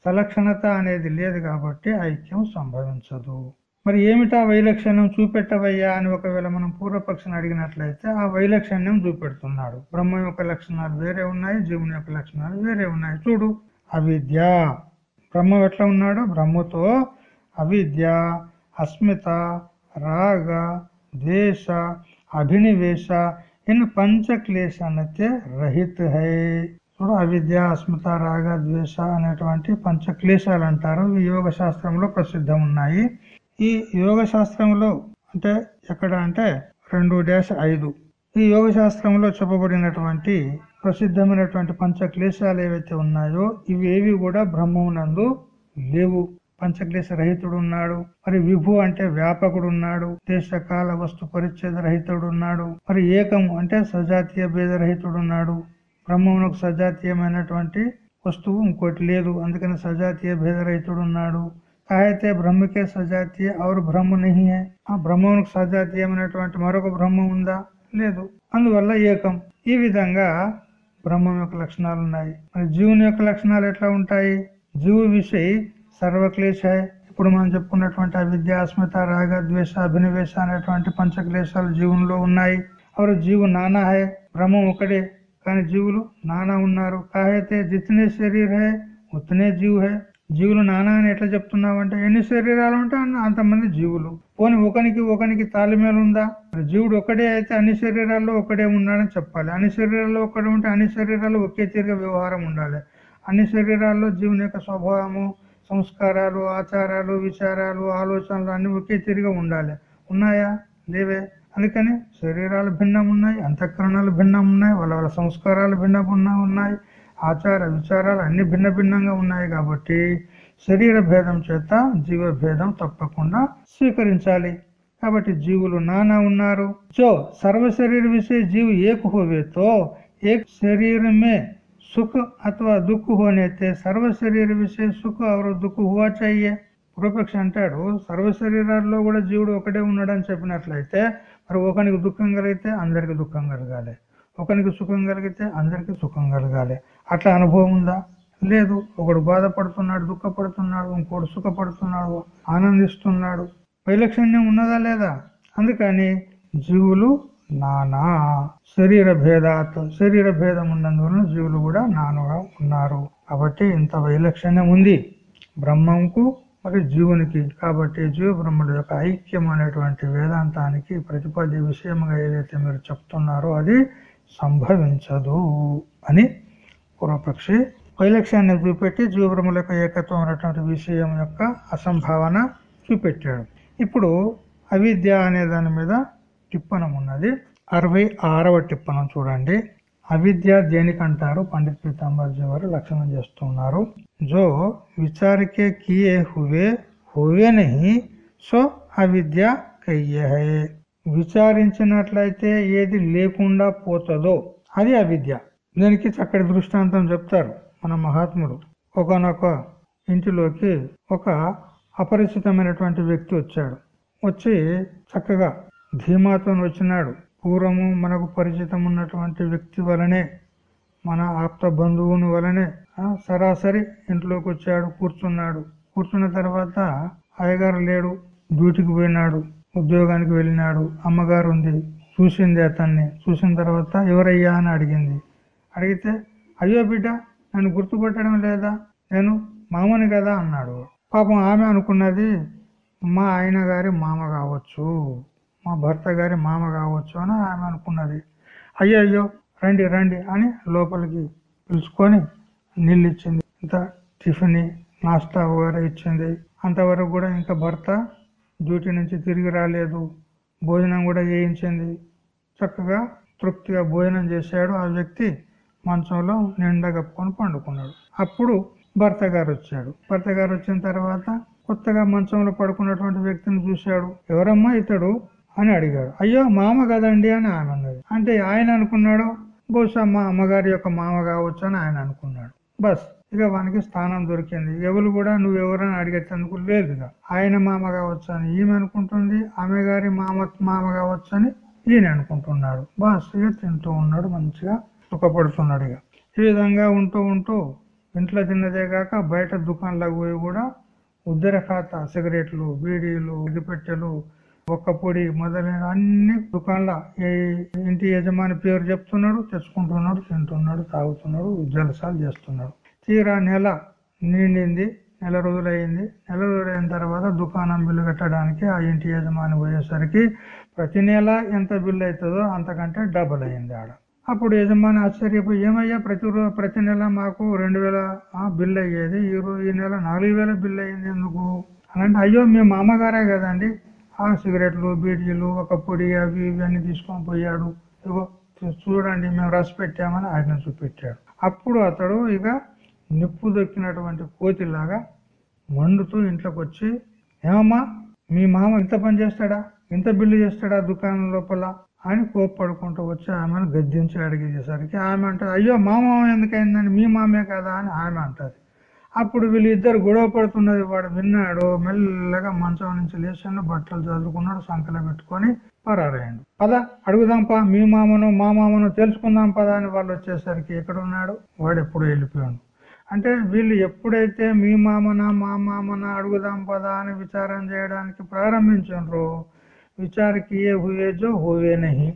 సలక్షణత అనేది లేదు కాబట్టి ఐక్యం సంభవించదు. మరి ఏమిటా వైలక్షణ్యం చూపెట్టవయ్యా అని ఒకవేళ మనం పూర్వపక్షిని అడిగినట్లయితే ఆ వైలక్షణ్యం చూపెడుతున్నాడు. బ్రహ్మ యొక్క లక్షణాలు వేరే ఉన్నాయి జీవుని యొక్క లక్షణాలు వేరే ఉన్నాయి. చూడు అవిద్య. బ్రహ్మ ఎట్లా ఉన్నాడు? బ్రహ్మతో అవిద్య అస్మిత రాగ ద్వేష అభినివేశ ఇన్ పంచక్లేశానైతే రహిత్ హై. చూడు అవిద్య అస్మిత రాగ ద్వేష అనేటువంటి పంచక్లేశాలు అంటారు. ఈ యోగ శాస్త్రంలో ప్రసిద్ధం ఉన్నాయి ఈ యోగ శాస్త్రంలో అంటే ఎక్కడ అంటే రెండు డాష్ ఐదు. ఈ యోగ శాస్త్రంలో చెప్పబడినటువంటి ప్రసిద్ధమైనటువంటి పంచక్లేశాలు ఏవైతే ఉన్నాయో ఇవి ఏవి కూడా బ్రహ్మమునందు లేవు. పంచక్లేశ రహితుడు ఉన్నాడు మరి విభు అంటే వ్యాపకుడు ఉన్నాడు దేశకాల వస్తు పరిచ్ఛేద రహితుడు ఉన్నాడు మరి ఏకము అంటే సజాతీయ భేద రహితుడు ఉన్నాడు బ్రహ్మమునకు సజాతీయమైనటువంటి వస్తువు ఇంకోటి లేదు. అందుకని సజాతీయ భేద రహితుడు ఉన్నాడు అయితే బ్రహ్మకే సజాతీయ और బ్రహ్మ నహి హై ఆ బ్రహ్మమునకు సజాతీయమైనటువంటి మరొక బ్రహ్మ ఉందా లేదు అందువల్ల ఏకం ఈ విధంగా బ్రహ్మం యొక్క లక్షణాలు ఉన్నాయి మరి జీవుని యొక్క లక్షణాలు ఎట్లా ఉంటాయి జీవు విషయ సర్వక్లేశ ఇప్పుడు మనం చెప్పుకున్నటువంటి అవిద్య అస్మిత రాగ ద్వేష అభినివేశ అనేటువంటి పంచక్లేశాలు జీవునిలో ఉన్నాయి అవరు జీవు నానా హై బ్రహ్మం ఒకడే కానీ జీవులు నానా ఉన్నారు కాహైతే జితనే శరీర్ హై ఉతనే జీవు హై జీవులు నానా అని ఎట్లా చెప్తున్నావంటే ఎన్ని శరీరాలు ఉంటే అంతమంది జీవులు. పోని ఒకనికి ఒకనికి తాలిమేలు ఉందా? జీవుడు ఒకడే అయితే అన్ని శరీరాల్లో ఒకడే ఉన్నాడని చెప్పాలి. అన్ని శరీరాల్లో ఒకడే ఉంటే అన్ని శరీరాల్లో ఒకే తీరుగా వ్యవహారం ఉండాలి. అన్ని శరీరాల్లో జీవుని యొక్క స్వభావము సంస్కారాలు ఆచారాలు విచారాలు ఆలోచనలు అన్ని ఒకే తీరుగా ఉండాలి. ఉన్నాయా? లేవే. అందుకని శరీరాలు భిన్నం ఉన్నాయి అంతఃకరణాలు భిన్నం ఉన్నాయి వాళ్ళ వాళ్ళ సంస్కారాలు భిన్నం ఉన్నాయి. ఆచార విచారాలు అన్ని భిన్న భిన్నంగా ఉన్నాయి కాబట్టి శరీర భేదం చేత జీవ భేదం తప్పకుండా స్వీకరించాలి కాబట్టి జీవులు నానా ఉన్నారు जो सर्व शरीर विषय जीव एक होवे तो एक शरीर में सुख अथवा दुख होने తే సర్వ శరీర విషయ సుఖ అవరు దుఃఖ హువా చాయ్యే పూర్వపక్ష అంటాడు సర్వ శరీరాల్లో కూడా జీవుడు ఒకటే ఉన్నాడని చెప్పినట్లయితే మరి ఒకనికి దుఃఖం కలిగితే అందరికి దుఃఖం కలగాలి ఒకనికి సుఖం కలిగితే అందరికీ సుఖం కలగాలి. అట్లా అనుభవం ఉందా? లేదు. ఒకడు బాధపడుతున్నాడు దుఃఖపడుతున్నాడు ఇంకోడు సుఖపడుతున్నాడు ఆనందిస్తున్నాడు. వైలక్షణ్యం ఉన్నదా లేదా? అందుకని జీవులు నానా. శరీర భేదాత్ శరీర భేదం ఉన్నందువలన జీవులు కూడా నానుగా ఉన్నారు. కాబట్టి ఇంత వైలక్షణ్యం ఉంది. బ్రహ్మంకు మరి జీవునికి. కాబట్టి జీవ బ్రహ్మడు యొక్క ఐక్యం అనేటువంటి వేదాంతానికి ప్రతిపది విషయంగా ఏదైతే మీరు చెప్తున్నారో అది సంభవించదు అని పూర్వపక్షి. వైలక్ష్యాన్ని చూపెట్టి జీవబ్రహ్మల యొక్క ఏకత్వం అనేటువంటి విషయం యొక్క అసంభావన చూపెట్టాడు. ఇప్పుడు అవిద్య అనే దాని మీద టిప్పణం ఉన్నది. అరవై ఆరవ టిప్పణం చూడండి. అవిద్య దేనికంటారు? పండిత్ పీతాంబర్జీ వారు లక్షణం చేస్తున్నారు. జో విచారికే కియే హువే హువే నహి సో అవిద్య కయ్యే హై. విచారించినట్లయితే ఏది లేకుండా పోతుందో అది అవిద్య. దీనికి చక్కటి దృష్టాంతం చెప్తారు మన మహాత్ముడు. ఒకనొక ఇంటిలోకి ఒక అపరిచితమైనటువంటి వ్యక్తి వచ్చాడు. వచ్చి చక్కగా ధీమాతో వచ్చినాడు. పూర్వము మనకు పరిచితం ఉన్నటువంటి వ్యక్తి వలనే మన ఆప్త బంధువుని వలనే సరాసరి ఇంట్లోకి వచ్చాడు కూర్చున్నాడు. కూర్చున్న తర్వాత అయ్యగారు లేడు డ్యూటీకి పోయినాడు. ఉద్యోగానికి వెళ్ళినాడు. అమ్మగారు ఉంది చూసింది అతన్ని. చూసిన తర్వాత ఎవరయ్యా అని అడిగింది. అడిగితే అయ్యో బిడ్డ నన్ను గుర్తుపట్టడం లేదా? నేను మామని కదా అన్నాడు. పాపం ఆమె అనుకున్నది మా ఆయన గారి మామ కావచ్చు మా భర్త గారి మామ కావచ్చు అని ఆమె అనుకున్నది. అయ్యో అయ్యో రండి రండి అని లోపలికి పిలుచుకొని నీళ్ళు ఇచ్చింది ఇంత టిఫిన్ నాస్తా వగేరా ఇచ్చింది. అంతవరకు కూడా ఇంకా భర్త డ్యూటీ నుంచి తిరిగి రాలేదు. భోజనం కూడా చేయించింది. చక్కగా తృప్తిగా భోజనం చేశాడు ఆ వ్యక్తి. మంచంలో నిండా కప్పుకొని పండుకున్నాడు. అప్పుడు భర్త గారు వచ్చాడు భర్త గారు వచ్చిన తర్వాత కొత్తగా మంచంలో పడుకున్నటువంటి వ్యక్తిని చూశాడు. ఎవరమ్మా ఇతడు? అని అడిగాడు. అయ్యో మామ కదండి అని ఆమె అన్నది. అంటే ఆయన అనుకున్నాడు? బహుశా మా అమ్మగారి యొక్క మామ కావచ్చు అని ఆయన అనుకున్నాడు. బస్. ఇక వానికి స్థానం దొరికింది. ఎవరు కూడా నువ్వు ఎవరని అడిగేటందుకు లేదు ఇక. ఆయన మామ కావచ్చు అని ఈమె అనుకుంటుంది ఆమె గారి మామ మామ కావచ్చు అని ఈయన అనుకుంటున్నాడు. బస్ ఇక తింటూ ఉన్నాడు మంచిగా సుఖపడుతున్నాడు ఇక. ఈ విధంగా ఉంటూ ఉంటూ ఇంట్లో తిన్నదే కాక బయట దుకాణాలకు పోయి కూడా ఉద్దర ఖాతా సిగరెట్లు బీడీలు అగ్గిపెట్టెలు ఒక్క పొడి మొదలైన అన్ని దుకాణాల ఇంటి యజమాని పేరు చెప్తున్నాడు తెచ్చుకుంటున్నాడు తింటున్నాడు తాగుతున్నాడు జలసాలు చేస్తున్నాడు. తీరా నెల నిండింది నెల రోజులైంది నెల రోజులైన తర్వాత దుకాణం బిల్లు కట్టడానికి ఆ ఇంటి యజమాని పోయేసరికి ప్రతి నెల ఎంత బిల్లు అవుతుందో అంతకంటే డబుల్ అయింది ఆడ. అప్పుడు యజమాని ఆశ్చర్యపోయి ఏమయ్యా ప్రతి ప్రతి నెల మాకు రెండు వేల బిల్లు అయ్యేది ఈ రోజు ఈ నెల నాలుగు వేల బిల్లు అయింది ఎందుకు? అని అంటే అయ్యో మీ మామగారే కదండి. ఆ సిగరెట్లు బీడీలు ఒక పొడి అవి ఇవన్నీ తీసుకొని పోయాడు. ఇగో చూడండి మేము రసి పెట్టామని ఆయన చూపెట్టాడు. అప్పుడు అతడు ఇక నిప్పు దొక్కినటువంటి కోతిలాగా మండుతూ ఇంట్లోకి వచ్చి ఏమమ్మా మీ మామ ఇంత పని చేస్తాడా? ఇంత బిల్లు చేస్తాడా దుకాణం లోపల? అని కోప్పడుకుంటూ వచ్చి ఆమెను గద్దించి అడిగేసరికి ఆమె అంటారు అయ్యో మా మామ ఎందుకైందని మీ మామే కదా? అని ఆమె అంటారు అప్పుడు వీళ్ళిద్దరు గొడవ పడుతున్నది వాడు విన్నాడు మెల్లగా మంచం నుంచి లేచాను బట్టలు చదువుకున్నాడు సంకల పెట్టుకొని పరారయ్యాడు. పద అడుగుదాంపా మీ మామను మా మామను తెలుసుకుందాం పదా అని వాళ్ళు వచ్చేసరికి ఎక్కడ ఉన్నాడు? వాడు ఎప్పుడు వెళ్ళిపోయాడు. అంటే వీళ్ళు ఎప్పుడైతే మీ మామన మా మామన అడుగుదాం పదా అని విచారం చేయడానికి ప్రారంభించారు విచారకి ఏ హువేజో హువే నహి.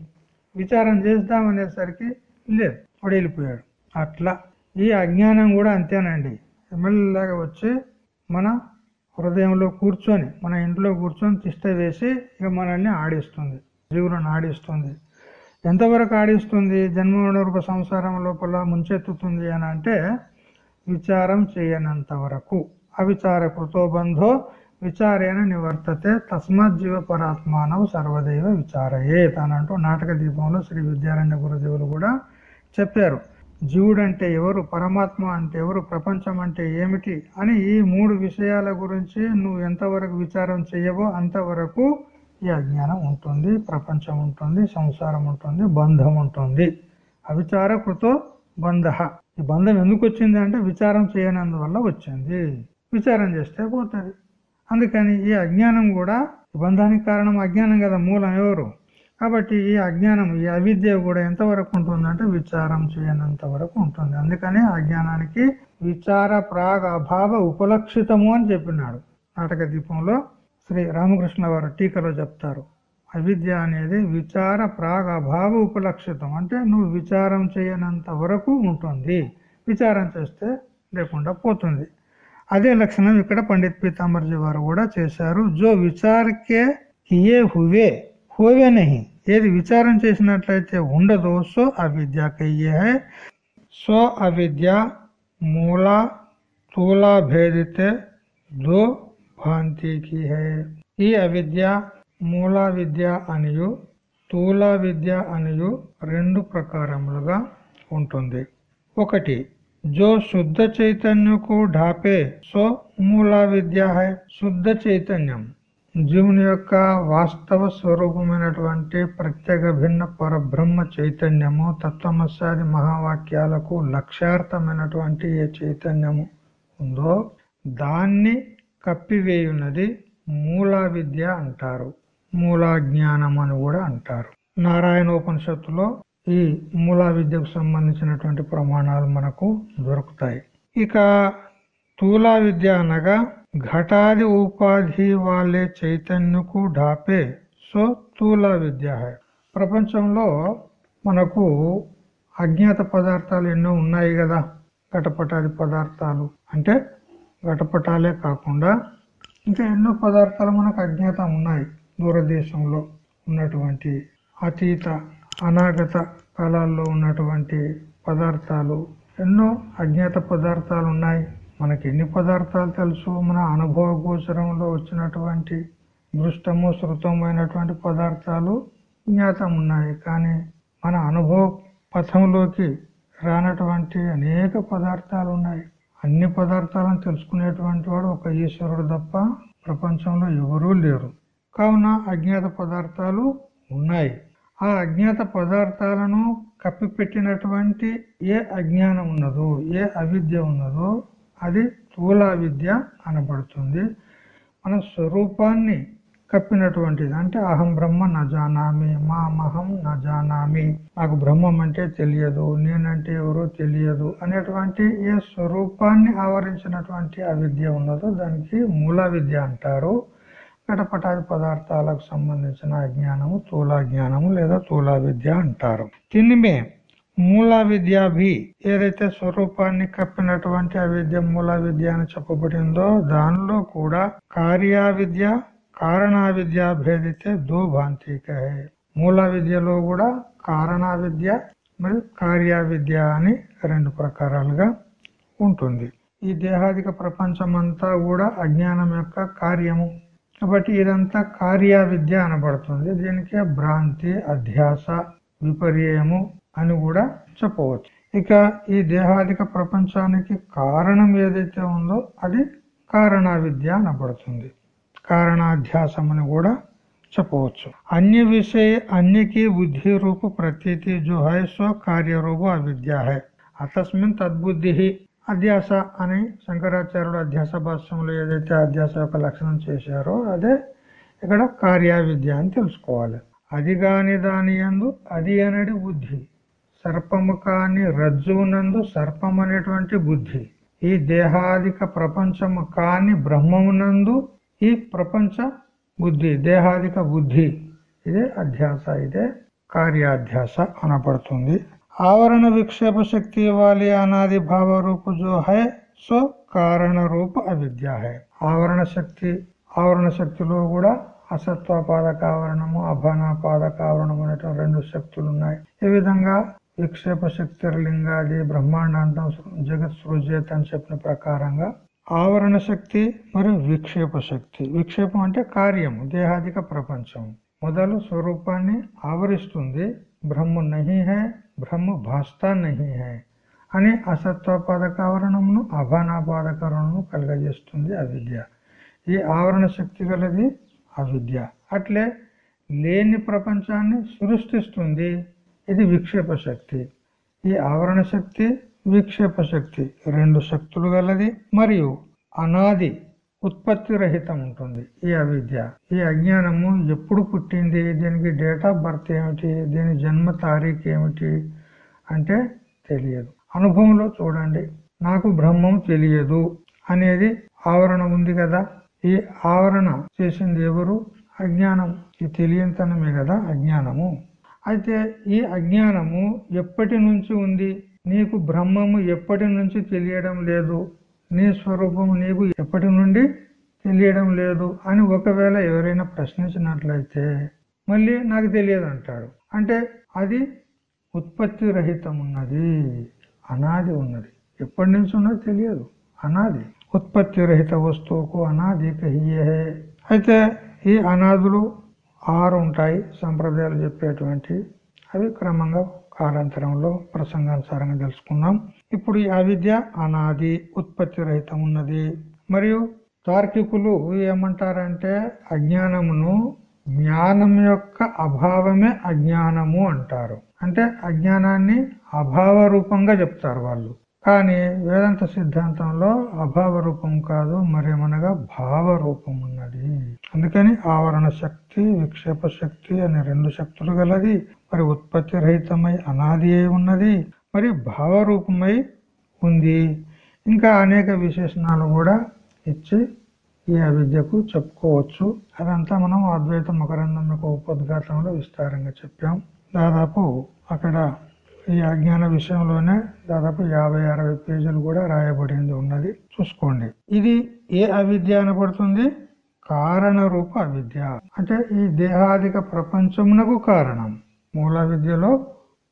విచారం చేద్దాం అనేసరికి లేదు వాడు వెళ్ళిపోయాడు అట్లా ఈ అజ్ఞానం కూడా అంతేనండి. ఎమ్మెల్యేలాగా వచ్చి మన హృదయంలో కూర్చొని మన ఇంట్లో కూర్చొని తిష్ట వేసి ఇక మనల్ని ఆడిస్తుంది జీవులను ఆడిస్తుంది. ఎంతవరకు ఆడిస్తుంది? జన్మ సంసారం లోపల ముంచెత్తుతుంది అని అంటే విచారం చేయనంత వరకు అవిచారకృతో బంధో విచారేణ నివర్తతే తస్మాత్ జీవ పరాత్మానవ సర్వదైవ విచారయే తానంటూ నాటక దీపంలో శ్రీ విద్యారణ్య గురుదేవులు కూడా చెప్పారు. జీవుడు అంటే ఎవరు? పరమాత్మ అంటే ఎవరు? ప్రపంచం అంటే ఏమిటి? అని ఈ మూడు విషయాల గురించి నువ్వు ఎంతవరకు విచారం చేయవో అంతవరకు ఈ అజ్ఞానం ఉంటుంది ప్రపంచం ఉంటుంది సంసారం ఉంటుంది బంధం ఉంటుంది. అవిచార కృతో బంధ బంధం ఎందుకు వచ్చింది అంటే విచారం చేయనందువల్ల వచ్చింది. విచారం చేస్తే పోతుంది. అందుకని ఈ అజ్ఞానం కూడా ఈ బంధానికి కారణం అజ్ఞానం కదా మూలం ఎవరు? కాబట్టి ఈ అజ్ఞానం ఈ అవిద్య కూడా ఎంతవరకు ఉంటుందంటే విచారం చేయనంత వరకు ఉంటుంది. అందుకని అజ్ఞానానికి విచార ప్రాగ అభావ ఉపలక్షితము అని చెప్పినాడు. నాటక దీపంలో శ్రీ రామకృష్ణ వారు టీకలో చెప్తారు. అవిద్య అనేది విచార ప్రాగ్ అభావ ఉపలక్షితం. అంటే నువ్వు విచారం చేయనంత వరకు ఉంటుంది. విచారం చేస్తే లేకుండా పోతుంది. అదే లక్షణం ఇక్కడ పండిత్ పీతాంబర్జీ వారు కూడా చేశారు. జో విచారకే కియే హువే హోవే నహి. ఏది విచారం చేసినట్లయితే ఉండదో సో అవిద్య కయ్యే హై. సో అవిద్య మూల స్థూల భేదితే దో భాంతికి హై. ఈ అవిద్య మూల విద్య అనియు స్థూల విద్య అనియు రెండు ప్రకారములుగా ఉంటుంది. ఒకటి జో శుద్ధ చైతన్యకు ఢాపే సో మూల విద్య హై శుద్ధ చైతన్యం. జీవుని యొక్క వాస్తవ స్వరూపమైనటువంటి ప్రత్యేక భిన్న పరబ్రహ్మ చైతన్యము తత్వమస్యాది మహావాక్యాలకు లక్ష్యార్థమైనటువంటి ఏ చైతన్యము ఉందో దాన్ని కప్పివేయున్నది మూలా విద్య అంటారు. మూలాజ్ఞానం అని కూడా అంటారు. నారాయణ ఉపనిషత్తులో ఈ మూలా విద్యకు సంబంధించినటువంటి ప్రమాణాలు మనకు దొరుకుతాయి. ఇక తూలా విద్య అనగా ఘటాది ఉపాధి వాళ్ళే చైతన్యకు ఢాపే సో తూలా విద్య ప్రపంచంలో మనకు అజ్ఞాత పదార్థాలు ఎన్నో ఉన్నాయి కదా. ఘటపటాది పదార్థాలు అంటే ఘటపటాలే కాకుండా ఇంకా ఎన్నో పదార్థాలు మనకు అజ్ఞాతం ఉన్నాయి. దూరదేశంలో ఉన్నటువంటి అతీత అనాగత కాలాల్లో ఉన్నటువంటి పదార్థాలు ఎన్నో అజ్ఞాత పదార్థాలు ఉన్నాయి మనకి ఎన్ని పదార్థాలు తెలుసు? మన అనుభవ గోచరంలో వచ్చినటువంటి దృష్టము శృతమైనటువంటి పదార్థాలు జ్ఞాతం ఉన్నాయి కానీ మన అనుభవ పథంలోకి రానటువంటి అనేక పదార్థాలు ఉన్నాయి అన్ని పదార్థాలను తెలుసుకునేటువంటి వాడు ఒక ఈశ్వరుడు తప్ప ప్రపంచంలో ఎవరూ లేరు. కావున అజ్ఞాత పదార్థాలు ఉన్నాయి. ఆ అజ్ఞాత పదార్థాలను కప్పిపెట్టినటువంటి ఏ అజ్ఞానం ఉన్నదో ఏ అవిద్య ఉన్నదో అది స్థూల విద్య అనబడుతుంది. మన స్వరూపాన్ని కప్పినటువంటిది అంటే అహం బ్రహ్మ నజానామి మా మహం నజానామి నాకు బ్రహ్మం అంటే తెలియదు నేనంటే ఎవరో తెలియదు అనేటువంటి ఏ స్వరూపాన్ని ఆవరించినటువంటి అవిద్య ఉన్నదో దానికి మూల విద్య అంటారు. ఘటపటాది పదార్థాలకు సంబంధించిన అజ్ఞానము తూలా జ్ఞానము లేదా తూలా విద్య అంటారు. దీనిమే మూల విద్య భీ ఏదైతే స్వరూపాన్ని కప్పినటువంటి అవిద్య మూల విద్య అని చెప్పబడిందో దానిలో కూడా కార్యా విద్య కారణా విద్య భేదితే దో భాంతిక మూల విద్యలో కూడా కారణా విద్య మరియు కార్యా విద్య అని రెండు ప్రకారాలుగా ఉంటుంది. ఈ దేహాదిక ప్రపంచం అంతా కూడా అజ్ఞానం యొక్క కార్యము. కాబట్టి ఇదంతా కార్య విద్య అనబడుతుంది. దీనికే భ్రాంతి అధ్యాస విపర్యము అని కూడా చెప్పవచ్చు. ఇక ఈ దేహాదిక ప్రపంచానికి కారణం ఏదైతే ఉందో అది కారణ విద్య అనబడుతుంది. కారణాధ్యాసం అని కూడా చెప్పవచ్చు. అన్య విషయ అన్యకి బుద్ధి రూపు ప్రతీతి జో హై సో కార్యరూప అవిద్య హై అతస్మిన్ తద్బుద్ధి అధ్యాస అని శంకరాచార్యుడు అధ్యాస భాష్యంలో ఏదైతే అధ్యాస యొక్క లక్షణం చేశారో అదే ఇక్కడ కార్యావిద్య అని తెలుసుకోవాలి. అది కాని దాని ఎందు అది అనేది బుద్ధి. సర్పము కాని రజ్జువునందు సర్పం అనేటువంటి బుద్ధి. ఈ దేహాదిక ప్రపంచము కాని బ్రహ్మమునందు ఈ ప్రపంచ బుద్ధి దేహాదిక బుద్ధి. ఇదే అధ్యాస ఇదే కార్యాధ్యాస అనపడుతుంది ఆవరణ విక్షేప శక్తి వాలి అనాది భావ రూపు జో హై సో కారణ రూప అవిద్య హై. ఆవరణ శక్తి ఆవరణ శక్తిలో కూడా అసత్వపాదక ఆవరణము అభనాపాదక ఆవరణము అనేట రెండు శక్తులు ఉన్నాయి ఈ విధంగా విక్షేప శక్తి లింగాది బ్రహ్మాండాంతం జగత్ సృజేత అని చెప్పిన ప్రకారంగా ఆవరణ శక్తి మరియు విక్షేప శక్తి. విక్షేపం అంటే కార్యము దేహాదిక ప్రపంచం మొదలు స్వరూపాన్ని ఆవరిస్తుంది బ్రహ్మ నహి హై బ్రహ్మ భాస్తా నహి హై అని అసత్వపాదక ఆవరణమును అభానాపాదకరణను కలుగజేస్తుంది అవిద్య ఈ ఆవరణ శక్తి గలది అవిద్య అట్లే లేని ప్రపంచాన్ని సృష్టిస్తుంది ఇది విక్షేప శక్తి ఈ ఆవరణ శక్తి విక్షేప శక్తి రెండు శక్తులు గలది మరియు అనాది ఉత్పత్తి రహితం ఉంటుంది. ఈ అవిద్య ఈ అజ్ఞానము ఎప్పుడు పుట్టింది? దీనికి డేట్ ఆఫ్ బర్త్ ఏమిటి? దీని జన్మ తారీఖు ఏమిటి? అంటే తెలియదు. అనుభవంలో చూడండి. నాకు బ్రహ్మం తెలియదు అనేది ఆవరణ ఉంది కదా? ఈ ఆవరణ చేసింది ఎవరు? అజ్ఞానం. ఈ తెలియంతనమే కదా అజ్ఞానము. అయితే ఈ అజ్ఞానము ఎప్పటి నుంచి ఉంది? నీకు బ్రహ్మము ఎప్పటి నుంచి తెలియడం లేదు? నీ స్వరూపం నీకు ఎప్పటి నుండి తెలియడం లేదు అని ఒకవేళ ఎవరైనా ప్రశ్నించినట్లయితే మళ్ళీ నాకు తెలియదు అంటాడు అంటే అది ఉత్పత్తి రహితం ఉన్నది అనాది ఉన్నది. ఎప్పటి నుంచి ఉన్నది తెలియదు. అనాది. ఉత్పత్తి రహిత వస్తువుకు అనాది కహియే అయితే ఈ అనాదులు ఆరు ఉంటాయి సంప్రదాయాలు చెప్పేటువంటి. అవి క్రమంగా కాలాంతరంలో ప్రసంగానుసారంగా తెలుసుకున్నాం ఇప్పుడు ఈ అవిద్య అనాది ఉత్పత్తి రహితం ఉన్నది. మరియు తార్కికులు ఏమంటారంటే అజ్ఞానమును జ్ఞానం యొక్క అభావమే అజ్ఞానము అంటారు. అంటే అజ్ఞానాన్ని అభావ రూపంగా చెప్తారు వాళ్ళు. కానీ వేదాంత సిద్ధాంతంలో అభావ రూపం కాదు మరేమనగా భావ రూపం ఉన్నది. అందుకని ఆవరణ శక్తి విక్షేప శక్తి అనే రెండు శక్తులు గలది. మరి ఉత్పత్తి రహితమై అనాది ఉన్నది. మరి భావరూపమై ఉంది. ఇంకా అనేక విశేషణాలు కూడా ఇచ్చి ఈ అవిద్యకు చెప్పుకోవచ్చు. అదంతా మనం అద్వైత మకరందం యొక్క ఉపోద్ఘాతంలో విస్తారంగా చెప్పాం. దాదాపు అక్కడ ఈ అజ్ఞాన విషయంలోనే దాదాపు యాభై అరవై పేజీలు కూడా రాయబడింది ఉన్నది. చూసుకోండి. ఇది ఏ అవిద్య అనబడుతుంది? కారణ రూప అవిద్య. అంటే ఈ దేహాదిక ప్రపంచమునకు కారణం. మూల విద్యలో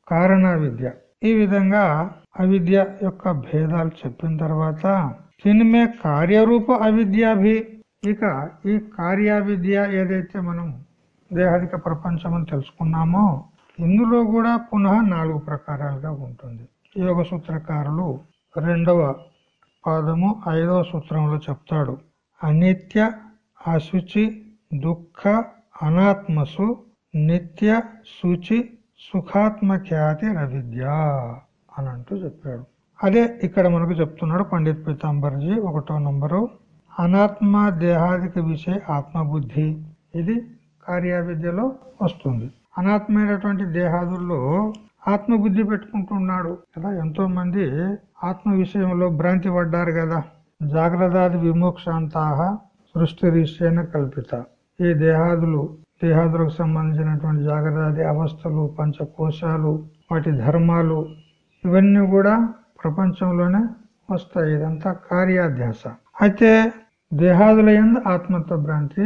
కారణ విద్య. ఈ విధంగా అవిద్య యొక్క భేదాలు చెప్పిన తర్వాత తినిమే కార్యరూప అవిద్యాభి. ఇక ఈ కార్యావిద్య ఏదైతే మనం దేహాదిక ప్రపంచం అని తెలుసుకున్నామో ఇందులో కూడా పునః నాలుగు ప్రకారాలుగా ఉంటుంది. యోగ సూత్రకారులు రెండవ పాదము ఐదవ సూత్రంలో చెప్తాడు. అనిత్య అశుచి దుఃఖ అనాత్మసు నిత్య శుచి సుఖాత్మఖ్యాతి రవిద్య అని అంటూ చెప్పాడు. అదే ఇక్కడ మనకు చెప్తున్నాడు పండిత్ పీతాంబర్జీ ఒకటో నంబరు. అనాత్మ దేహాదిక విషయ ఆత్మబుద్ధి. ఇది కార్యవిద్యలో వస్తుంది. అనాత్మైనటువంటి దేహాదుల్లో ఆత్మబుద్ధి పెట్టుకుంటున్నాడు. కదా ఎంతో మంది ఆత్మ విషయంలో భ్రాంతి పడ్డారు కదా. జాగ్రత్త విమోక్షాంతాహ సృష్టి రీష్యన కల్పిత. ఈ దేహాదులు దేహాదులకు సంబంధించినటువంటి జాగ్రత్త అవస్థలు పంచకోశాలు వాటి ధర్మాలు ఇవన్నీ కూడా ప్రపంచంలోనే వస్తాయి. ఇదంతా కార్యాధ్యాస. అయితే దేహాదుల ఎందు ఆత్మత్వ భ్రాంతి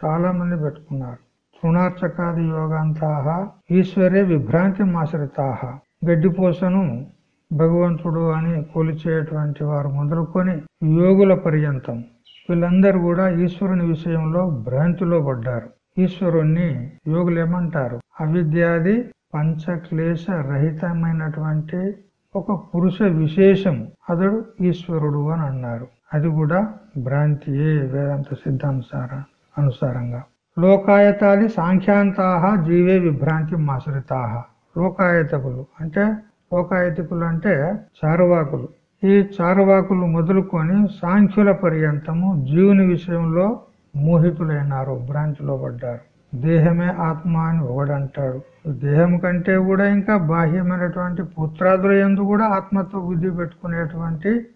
చాలా మంది పెట్టుకున్నారు. తృణార్చకాది యోగాంతాహ ఈశ్వరే విభ్రాంతి మాశ్రితాహ గడ్డిపోసను భగవంతుడు అని కొలిచేటువంటి వారు మొదలుకొని యోగుల పర్యంతం వీళ్ళందరూ కూడా ఈశ్వరుని విషయంలో భ్రాంతిలో పడ్డారు. ఈశ్వరుణ్ణి యోగులు ఏమంటారు అవిద్యాది పంచక్లేశ రహితమైనటువంటి ఒక పురుష విశేషం అతడు ఈశ్వరుడు అని అన్నారు. అది కూడా భ్రాంతియే వేదాంత సిద్ధాంతార అనుసారంగా. లోకాయతాది సాంఖ్యాంతాహ జీవే విభ్రాంతి మాశ్రితాహ. లోకాయతకులు అంటే లోకాయతికులు అంటే చారువాకులు. ఈ చారువాకులు మొదలుకొని సాంఖ్యుల పర్యంతము జీవుని విషయంలో మోహితులైనారు భ్రాంతిలో పడ్డారు. దేహమే ఆత్మ అని ఒకడంటాడు. దేహం కంటే కూడా ఇంకా బాహ్యమైనటువంటి పుత్రాదుల ఎందు కూడా ఆత్మతో బుద్ధి పెట్టుకునేటువంటి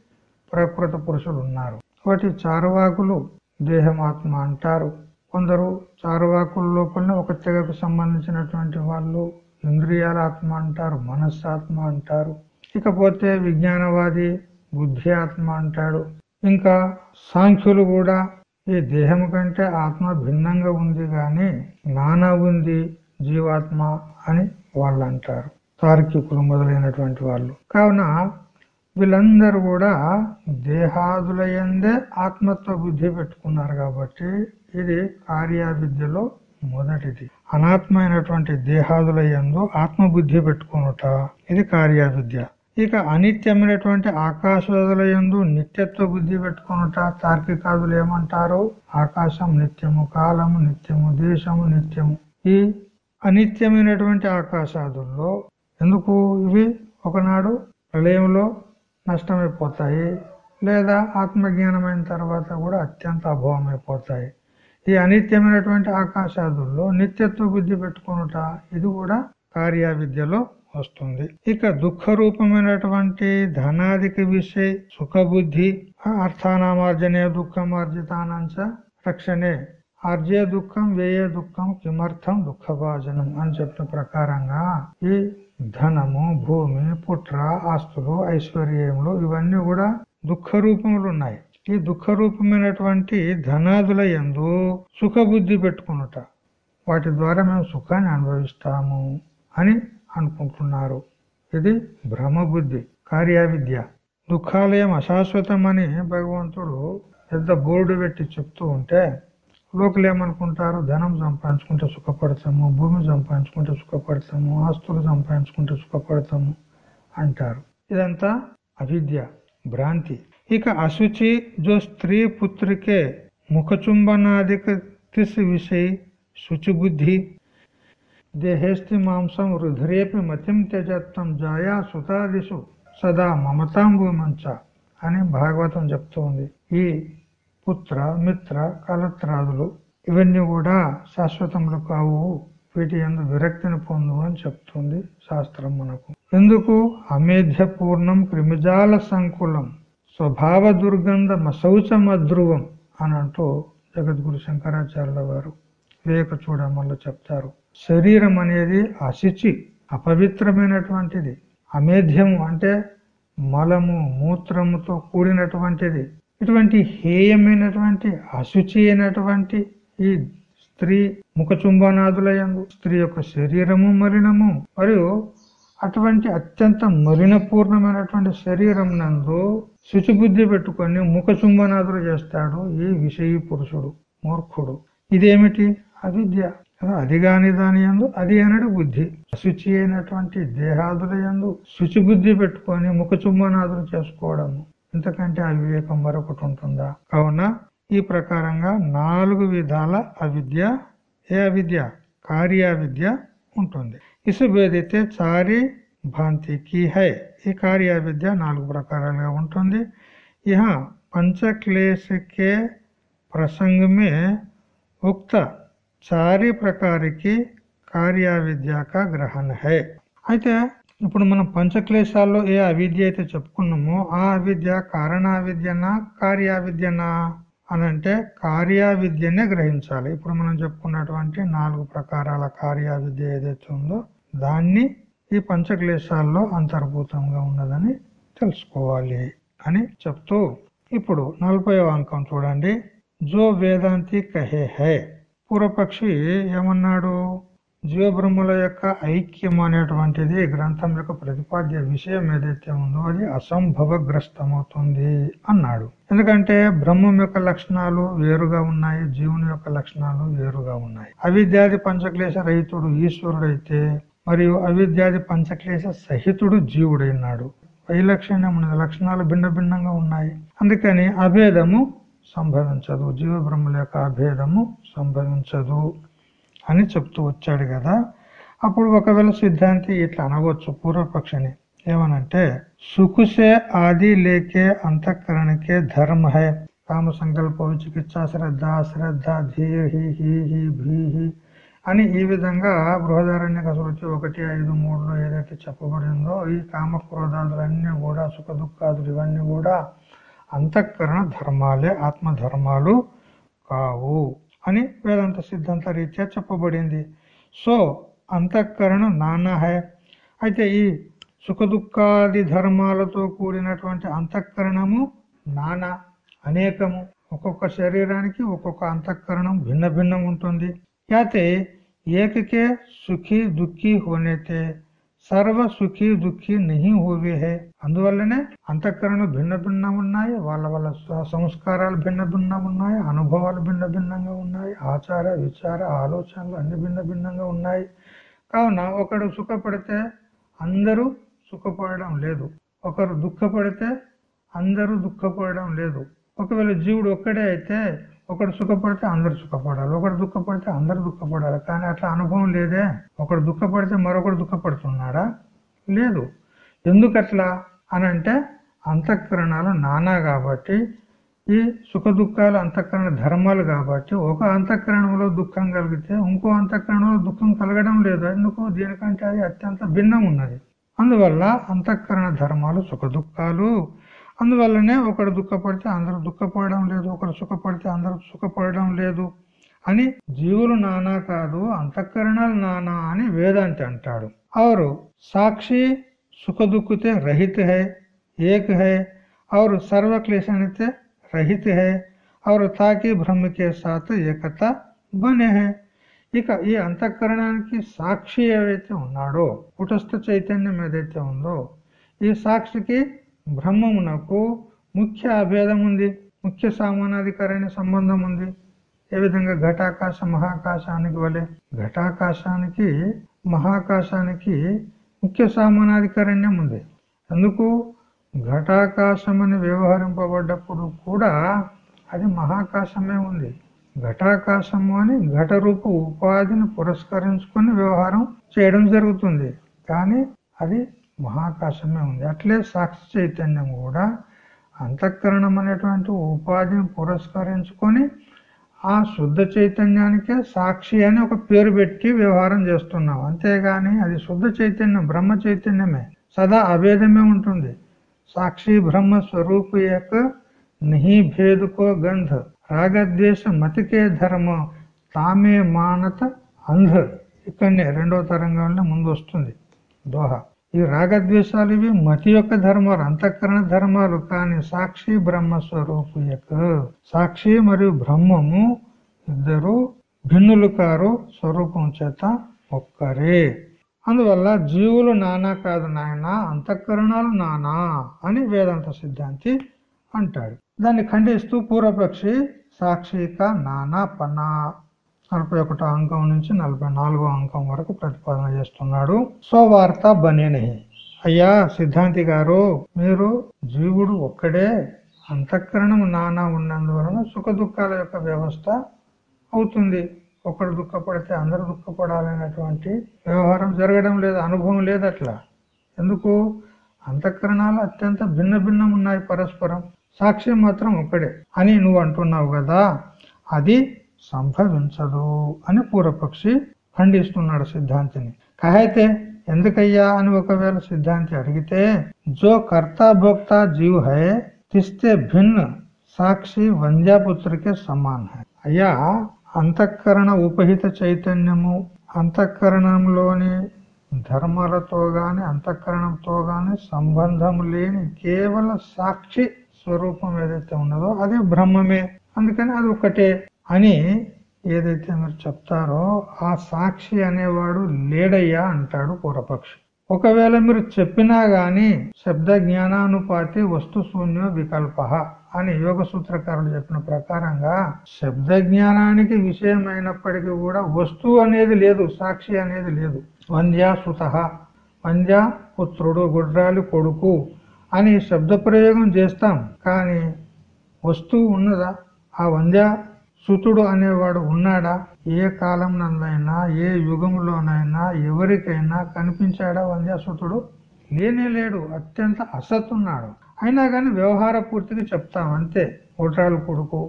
ప్రకృత పురుషులు ఉన్నారు ఒకటి చారువాకులు దేహం ఆత్మ అంటారు. కొందరు చారువాకుల లోపలనే ఒక తెగకు సంబంధించినటువంటి వాళ్ళు ఇంద్రియాల ఆత్మ అంటారు మనస్సాత్మ అంటారు. ఇకపోతే విజ్ఞానవాది బుద్ధి ఆత్మ అంటాడు. ఇంకా సాంఖ్యులు కూడా ఈ దేహం కంటే ఆత్మ భిన్నంగా ఉంది గాని నానా ఉంది జీవాత్మ అని వాళ్ళు అంటారు తార్కికులు మొదలైనటువంటి వాళ్ళు. కావున వీళ్ళందరూ కూడా దేహాదులయందే ఆత్మత్వ బుద్ధి పెట్టుకున్నారు కాబట్టి ఇది కార్యావిద్యలో మొదటిది. అనాత్మైనటువంటి దేహాదులయందు ఆత్మబుద్ధి పెట్టుకునుట ఇది కార్యావిద్య. ఇక అనిత్యమైనటువంటి ఆకాశోదలయందు నిత్యత్వ బుద్ధి పెట్టుకునుట తార్కికాదులు ఏమంటారు ఆకాశం నిత్యము కాలము నిత్యము దేశము నిత్యము. ఈ అనిత్యమైనటువంటి ఆకాశాదుల్లో ఎందుకు ఇవి? ఒకనాడు ప్రళయంలో నష్టమైపోతాయి లేదా ఆత్మజ్ఞానమైన తర్వాత కూడా అత్యంత అభావమైపోతాయి. ఈ అనిత్యమైనటువంటి ఆకాశాదుల్లో నిత్యత్వ బుద్ధి పెట్టుకునుట ఇది కూడా కార్యావిద్యలో వస్తుంది. ఇక దుఃఖ రూపమైనటువంటి ధనాధిక విషయ సుఖబుద్ధి అర్థానామార్జనే దుఃఖం అర్జితానంచ రక్షణే. అర్జే దుఃఖం వేయే దుఃఖం కిమర్థం దుఃఖభాజనం అని చెప్పిన ప్రకారంగా ఈ ధనము భూమి పుట్ర ఆస్తులు ఐశ్వర్యములు ఇవన్నీ కూడా దుఃఖ రూపములు ఉన్నాయి. ఈ దుఃఖ రూపమైనటువంటి ధనాదుల ఎందు సుఖబుద్ధి పెట్టుకునుట వాటి ద్వారా మేము సుఖాన్ని అనుభవిస్తాము అని అనుకుంటున్నారు. ఇది భ్రమబుద్ధి కార్యవిద్య. దుఃఖాలయం అశాశ్వతమని భగవంతుడు పెద్ద బోర్డు పెట్టి చెప్తూ ఉంటే లోకలు ఏమనుకుంటారు? ధనం సంపాదించుకుంటే సుఖపడతాము భూమి సంపాదించుకుంటే సుఖపడతాము ఆస్తులు సంపాదించుకుంటే సుఖపడతాము అంటారు. ఇదంతా అవిద్య భ్రాంతి. ఇక అశుచి జో స్త్రీ పుత్రికే ముఖచుంబనాధిక తిస్ విషయ శుచిబుద్ధి దేహేస్తి మాంసం రుధిరేపి మతిం త్యజత్వం జాయా సుతాదిషు సదా మమతాంబుమంచ అని భాగవతం చెప్తోంది. ఈ పుత్ర మిత్ర కలత్రాదులు ఇవన్నీ కూడా శాశ్వతములు కావు. వీటి ఎందు విరక్తిని పొందు అని చెప్తుంది శాస్త్రం మనకు. ఎందుకు? అమేధ్య పూర్ణం క్రిమిజాల సంకులం స్వభావ దుర్గంధ మశౌచ మధ్రువం అని అంటూ జగద్గురు శంకరాచార్యుల వారు వివేక చూడమల్లో చెప్తారు. శరీరం అనేది అశుచి అపవిత్రమైనటువంటిది. అమేధ్యము అంటే మలము మూత్రముతో కూడినటువంటిది. ఇటువంటి హేయమైనటువంటి అశుచి అయినటువంటి ఈ స్త్రీ ముఖచుంబనాదులయందు స్త్రీ యొక్క శరీరము మలినము మరియు అటువంటి అత్యంత మలినపూర్ణమైనటువంటి శరీరం నందు శుచిబుద్ధి పెట్టుకొని ముఖ చుంబనాదులు చేస్తాడు ఈ విషయీ పురుషుడు మూర్ఖుడు. ఇదేమిటి? అవిద్య. అది కాని దాని ఎందు అది అనడు బుద్ధి. శుచి అయినటువంటి దేహాదుల ఎందు శుచి బుద్ధి పెట్టుకొని ముఖ చుంబనాదులు చేసుకోవడము. ఇంతకంటే అవివేకం మరొకటి ఉంటుందా? కావున ఈ ప్రకారంగా నాలుగు విధాల అవిద్య ఏ అవిద్య? కార్యావిద్య ఉంటుంది. ఇసుభేదితే చారి భాంతికి హై. ఈ కార్యావిద్య నాలుగు ప్రకారాలుగా ఉంటుంది. ఇహ పంచక్లేశకే ప్రసంగమే ఉక్త చారి ప్రకారికి కార్యావిద్యాక గ్రహణ హై అయితే ఇప్పుడు మనం పంచక్లేశాల్లో ఏ అవిద్య అయితే చెప్పుకున్నామో ఆ అవిద్య కారణావిద్యనా కార్యావిద్యనా అని అంటే కార్యావిద్యనే గ్రహించాలి. ఇప్పుడు మనం చెప్పుకున్నటువంటి నాలుగు ప్రకారాల కార్యావిద్య ఏదైతే ఉందో దాన్ని ఈ పంచక్లేశాల్లో అంతర్భూతంగా ఉన్నదని తెలుసుకోవాలి అని చెప్తూ ఇప్పుడు నలభై అంకం చూడండి. జో వేదాంతి కహే హే. పూర్వపక్షి ఏమన్నాడు? జీవబ్రహ్మల యొక్క ఐక్యం అనేటువంటిది గ్రంథం యొక్క ప్రతిపాద్య విషయం ఏదైతే ఉందో అది అసంభవగ్రస్తమవుతుంది అన్నాడు. ఎందుకంటే బ్రహ్మం యొక్క లక్షణాలు వేరుగా ఉన్నాయి జీవుని యొక్క లక్షణాలు వేరుగా ఉన్నాయి. అవిద్యాది పంచక్లేశ రహితుడు ఈశ్వరుడైతే మరియు అవిద్యాది పంచక్లేశ సహితుడు జీవుడైనాడు. వైలక్షణ్యం లక్షణాలు భిన్న భిన్నంగా ఉన్నాయి. అందుకని అభేదము సంభవించదు. జీవ బ్రహ్మల యొక్క అభేదము సంభవించదు అని చెప్తూ వచ్చాడు కదా. అప్పుడు ఒకవేళ సిద్ధాంతి ఇట్లా అనవచ్చు పూర్వపక్షిని ఏమనంటే సుఖుసే ఆది లేకే అంతఃకరణకే ధర్మ హై కామ సంకల్ప చికిత్స శ్రద్ధ శ్రద్ధ ధీర్ హి హి హి భీ హి అని ఈ విధంగా బృహదారణ్య శృతి ఒకటి ఐదు మూడులో ఏదైతే చెప్పబడిందో ఈ కామ క్రోధాదులన్నీ కూడా సుఖ దుఃఖాదులు ఇవన్నీ కూడా అంతఃకరణ ధర్మాలే ఆత్మధర్మాలు కావు అని వేదాంత సిద్ధాంత రీత్యా చెప్పబడింది. సో అంతఃకరణ నానా హై. అయితే ఈ సుఖ దుఃఖాది ధర్మాలతో కూడినటువంటి అంతఃకరణము నానా అనేకము. ఒక్కొక్క శరీరానికి ఒక్కొక్క అంతఃకరణం భిన్న భిన్నం ఉంటుంది. అయితే ఏకకే సుఖీ దుఃఖీ హోనేతే. సర్వ సుఖీ దుఃఖీ నిహి హోవే హే. అందువల్లనే అంతఃకరణలు భిన్న భిన్నం ఉన్నాయి వాళ్ళ వాళ్ళ సంస్కారాలు భిన్న భిన్నం ఉన్నాయి అనుభవాలు భిన్న భిన్నంగా ఉన్నాయి ఆచార విచార ఆలోచనలు అన్ని భిన్న భిన్నంగా ఉన్నాయి. కావున ఒకడు సుఖపడితే అందరూ సుఖపడడం లేదు. ఒకరు దుఃఖపడితే అందరూ దుఃఖపడడం లేదు. ఒకవేళ జీవుడు ఒక్కడే అయితే ఒకడు సుఖపడితే అందరు సుఖపడాలి ఒకడు దుఃఖపడితే అందరు దుఃఖపడాలి. కానీ అట్లా అనుభవం లేదే. ఒకడు దుఃఖపడితే మరొకడు దుఃఖపడుతున్నాడా? లేదు. ఎందుకట్లా అని అంటే అంతఃకరణాలు నానా కాబట్టి ఈ సుఖ దుఃఖాలు అంతఃకరణ ధర్మాలు కాబట్టి ఒక అంతఃకరణంలో దుఃఖం కలిగితే ఇంకో అంతఃకరణంలో దుఃఖం కలగడం లేదు. ఎందుకు? దీనికంటే అది అత్యంత భిన్నం ఉన్నది. అందువల్ల అంతఃకరణ ధర్మాలు సుఖ దుఃఖాలు. అందువల్లనే ఒకడు దుఃఖపడితే అందరూ దుఃఖపడడం లేదు ఒకడు సుఖపడితే అందరూ సుఖపడడం లేదు అని జీవులు నానా కాదు అంతఃకరణాలు నానా అని వేదాంతి అంటాడు. అవరు సాక్షి సుఖ దుఃఖితే రహిత హై ఏక్ హై. అవరు సర్వ రహిత హై. అవరు తాకి బ్రహ్మకే సాత్ ఏకత బనే హై. ఇక ఈ అంతఃకరణానికి సాక్షి ఏవైతే ఉన్నాడో కుటస్థ చైతన్యం ఏదైతే ఉందో ఈ సాక్షికి బ్రహ్మమునకు ముఖ్య అభేదం ఉంది ముఖ్య సామానాధికారైన సంబంధం ఉంది ఏ విధంగా ఘటాకాశ మహాకాశానికి వలె? ఘటాకాశానికి మహాకాశానికి ముఖ్య సామానాధికారణ్యం ఉంది. అందుకు ఘటాకాశం అని వ్యవహరింపబడ్డప్పుడు కూడా అది మహాకాశమే ఉంది. ఘటాకాశము అని ఘట రూప ఉపాధిని పురస్కరించుకొని వ్యవహారం చేయడం జరుగుతుంది. కానీ అది మహాకాశమే ఉంది. అట్లే సాక్షి చైతన్యం కూడా అంతఃకరణం అనేటువంటి ఉపాధిని పురస్కరించుకొని ఆ శుద్ధ చైతన్యానికే సాక్షి అని ఒక పేరు పెట్టి వ్యవహారం చేస్తున్నాం అంతేగాని అది శుద్ధ చైతన్యం బ్రహ్మ చైతన్యమే. సదా అభేదమే ఉంటుంది. సాక్షి బ్రహ్మ స్వరూపు యొక్క నిహి భేదుకో గంధ. రాగద్వేష మతికే ధర్మ తామే మానత అంధ. ఇక్కడనే రెండవ తరంగంలో ముందు వస్తుంది. దోహ. ఈ రాగద్వేషాలు ఇవి మతి యొక్క ధర్మాలు అంతఃకరణ ధర్మాలు కానీ సాక్షి బ్రహ్మ స్వరూపు యొక్క. సాక్షి మరియు బ్రహ్మము ఇద్దరు భిన్నులు కారు స్వరూపం చేత ఒక్కరే. అందువల్ల జీవులు నానా కాదు నాయన అంతఃకరణాలు నానా అని వేదాంత సిద్ధాంతి అంటాడు. దాన్ని ఖండిస్తూ పూర్వపక్షి సాక్షిక నానా పనా నలభై ఒకటో అంకం నుంచి నలభై నాలుగో అంకం వరకు ప్రతిపాదన చేస్తున్నాడు. స్వవార్త బనేనే. అయ్యా సిద్ధాంతి గారు మీరు జీవుడు ఒక్కడే అంతఃకరణం నానా ఉన్నందువలన సుఖ దుఃఖాల యొక్క వ్యవస్థ అవుతుంది. ఒకడు దుఃఖపడితే అందరూ దుఃఖపడాలనేటువంటి వ్యవహారం జరగడం లేదు అనుభవం లేదు అట్లా. ఎందుకు? అంతఃకరణాలు అత్యంత భిన్న భిన్నం ఉన్నాయి పరస్పరం. సాక్ష్యం మాత్రం ఒకడే. అని నువ్వు అంటున్నావు కదా. అది సంభవించదు అని పూర్వపక్షి ఖండిస్తున్నాడు సిద్ధాంతిని. కహైతే ఎందుకయ్యా అని ఒకవేళ సిద్ధాంతి అడిగితే జో కర్త భోక్త జీవ్ హై తిస్తే భిన్న సాక్షి వంద్యాపుత్రికే సమాన్ హై. అయ్యా అంతఃకరణ ఉపహిత చైతన్యము అంతఃకరణంలోని ధర్మాలతో గాని అంతఃకరణంతో గాని సంబంధం లేని కేవల సాక్షి స్వరూపం ఏదైతే ఉన్నదో అదే బ్రహ్మమే. అందుకని అది ఒకటే. అని ఏదైతే మీరు చెప్తారో ఆ సాక్షి అనేవాడు లేడయ్యా అంటాడు పూర్వపక్షి. ఒకవేళ మీరు చెప్పినా గాని శబ్ద జ్ఞానానుపాతి వస్తు శూన్య వికల్ప అని యోగ సూత్రకారులు చెప్పిన ప్రకారంగా శబ్ద జ్ఞానానికి విషయమైనప్పటికీ కూడా వస్తువు అనేది లేదు సాక్షి అనేది లేదు. వంద్యాసుత వంద్యా పుత్రుడు గుడ్రాలి కొడుకు అని శబ్ద ప్రయోగం చేస్తాం. కానీ వస్తువు ఉన్నదా? ఆ వంద్య సుతుడు అనేవాడు ఉన్నాడా? ఏ కాలం ఏ యుగంలోనైనా ఎవరికైనా కనిపించాడా వంద్యాసుతుడు లేనే లేడు అత్యంత అసత్తున్నాడు. అయినా కానీ వ్యవహార పూర్తిగా చెప్తాం అంతే. ఓట్రాలు కొడుకు